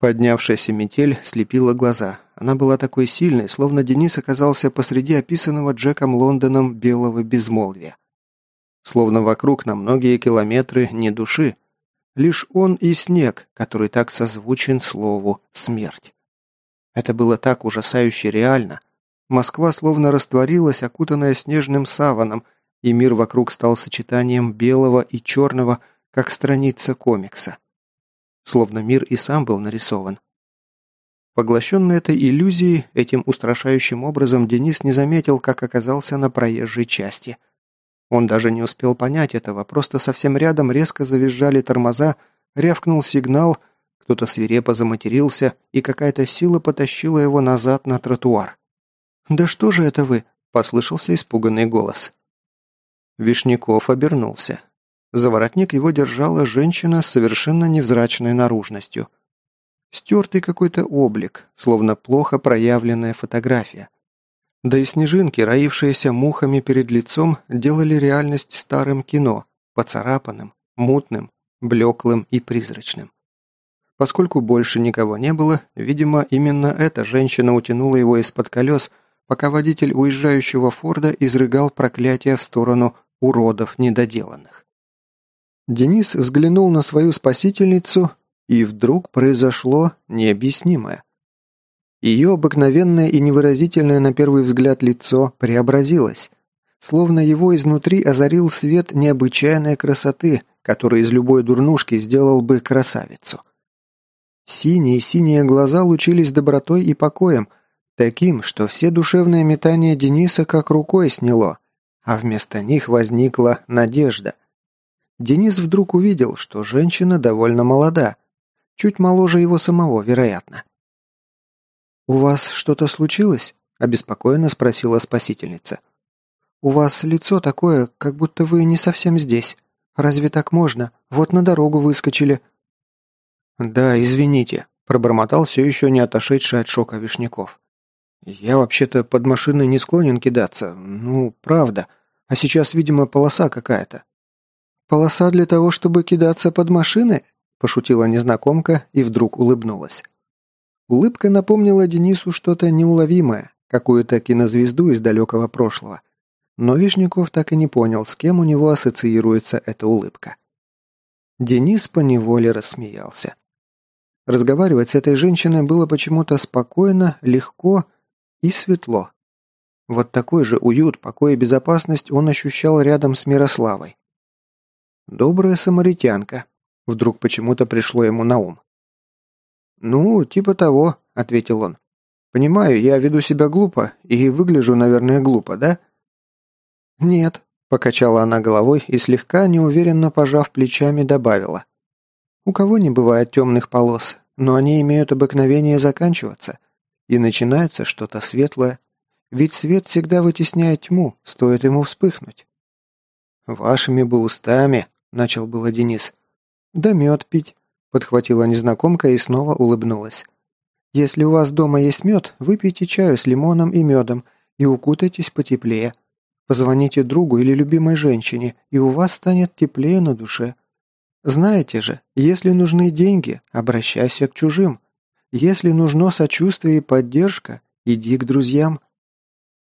Поднявшаяся метель слепила глаза. Она была такой сильной, словно Денис оказался посреди описанного Джеком Лондоном белого безмолвия. Словно вокруг на многие километры ни души. Лишь он и снег, который так созвучен слову «смерть». Это было так ужасающе реально. Москва словно растворилась, окутанная снежным саваном, и мир вокруг стал сочетанием белого и черного, как страница комикса. Словно мир и сам был нарисован. Поглощенный этой иллюзией, этим устрашающим образом Денис не заметил, как оказался на проезжей части – он даже не успел понять этого, просто совсем рядом резко завизжали тормоза, рявкнул сигнал, кто-то свирепо заматерился, и какая-то сила потащила его назад на тротуар. «Да что же это вы?» – послышался испуганный голос. Вишняков обернулся. За воротник его держала женщина с совершенно невзрачной наружностью. Стертый какой-то облик, словно плохо проявленная фотография. Да и снежинки, роившиеся мухами перед лицом, делали реальность старым кино, поцарапанным, мутным, блеклым и призрачным. Поскольку больше никого не было, видимо, именно эта женщина утянула его из-под колес, пока водитель уезжающего Форда изрыгал проклятие в сторону уродов недоделанных. Денис взглянул на свою спасительницу, и вдруг произошло необъяснимое. Ее обыкновенное и невыразительное на первый взгляд лицо преобразилось, словно его изнутри озарил свет необычайной красоты, который из любой дурнушки сделал бы красавицу. Синие-синие глаза лучились добротой и покоем, таким, что все душевные метания Дениса как рукой сняло, а вместо них возникла надежда. Денис вдруг увидел, что женщина довольно молода, чуть моложе его самого, вероятно. «У вас что-то случилось?» – обеспокоенно спросила спасительница. «У вас лицо такое, как будто вы не совсем здесь. Разве так можно? Вот на дорогу выскочили». «Да, извините», – пробормотал все еще не отошедший от шока Вишняков. «Я вообще-то под машиной не склонен кидаться. Ну, правда. А сейчас, видимо, полоса какая-то». «Полоса для того, чтобы кидаться под машины?» – пошутила незнакомка и вдруг улыбнулась. Улыбка напомнила Денису что-то неуловимое, какую-то кинозвезду из далекого прошлого. Но Вишняков так и не понял, с кем у него ассоциируется эта улыбка. Денис поневоле рассмеялся. Разговаривать с этой женщиной было почему-то спокойно, легко и светло. Вот такой же уют, покой и безопасность он ощущал рядом с Мирославой. «Добрая самаритянка», — вдруг почему-то пришло ему на ум. «Ну, типа того», — ответил он. «Понимаю, я веду себя глупо и выгляжу, наверное, глупо, да?» «Нет», — покачала она головой и слегка, неуверенно пожав плечами, добавила. «У кого не бывает темных полос, но они имеют обыкновение заканчиваться, и начинается что-то светлое, ведь свет всегда вытесняет тьму, стоит ему вспыхнуть». «Вашими бы устами», — начал было Денис. «Да мед пить», Подхватила незнакомка и снова улыбнулась. «Если у вас дома есть мед, выпейте чаю с лимоном и медом и укутайтесь потеплее. Позвоните другу или любимой женщине, и у вас станет теплее на душе. Знаете же, если нужны деньги, обращайся к чужим. Если нужно сочувствие и поддержка, иди к друзьям».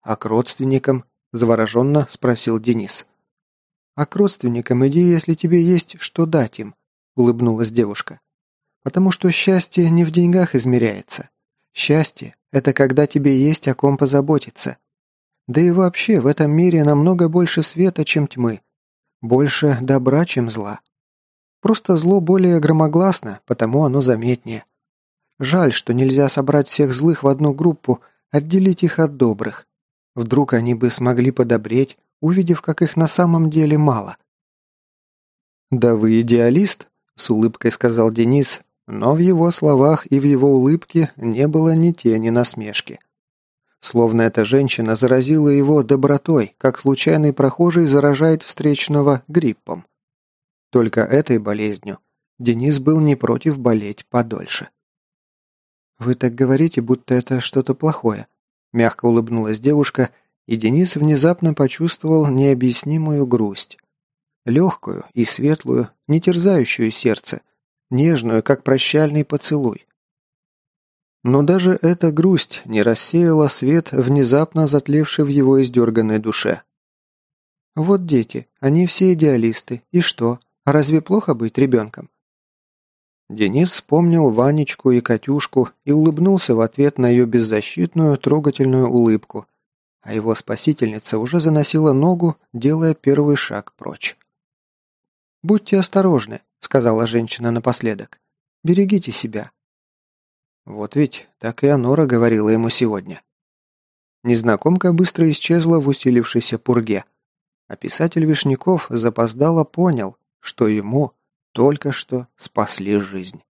«А к родственникам?» – завороженно спросил Денис. «А к родственникам иди, если тебе есть что дать им улыбнулась девушка. «Потому что счастье не в деньгах измеряется. Счастье – это когда тебе есть о ком позаботиться. Да и вообще в этом мире намного больше света, чем тьмы. Больше добра, чем зла. Просто зло более громогласно, потому оно заметнее. Жаль, что нельзя собрать всех злых в одну группу, отделить их от добрых. Вдруг они бы смогли подобреть, увидев, как их на самом деле мало. «Да вы идеалист?» С улыбкой сказал Денис, но в его словах и в его улыбке не было ни тени насмешки. Словно эта женщина заразила его добротой, как случайный прохожий заражает встречного гриппом. Только этой болезнью Денис был не против болеть подольше. «Вы так говорите, будто это что-то плохое», – мягко улыбнулась девушка, и Денис внезапно почувствовал необъяснимую грусть. Легкую и светлую, не терзающую сердце, нежную, как прощальный поцелуй. Но даже эта грусть не рассеяла свет, внезапно затлевший в его издерганной душе. Вот дети, они все идеалисты. И что? Разве плохо быть ребенком? Денис вспомнил Ванечку и Катюшку и улыбнулся в ответ на ее беззащитную, трогательную улыбку, а его спасительница уже заносила ногу, делая первый шаг прочь. «Будьте осторожны», — сказала женщина напоследок. «Берегите себя». Вот ведь так и Анора говорила ему сегодня. Незнакомка быстро исчезла в усилившейся пурге. А писатель Вишняков запоздало понял, что ему только что спасли жизнь.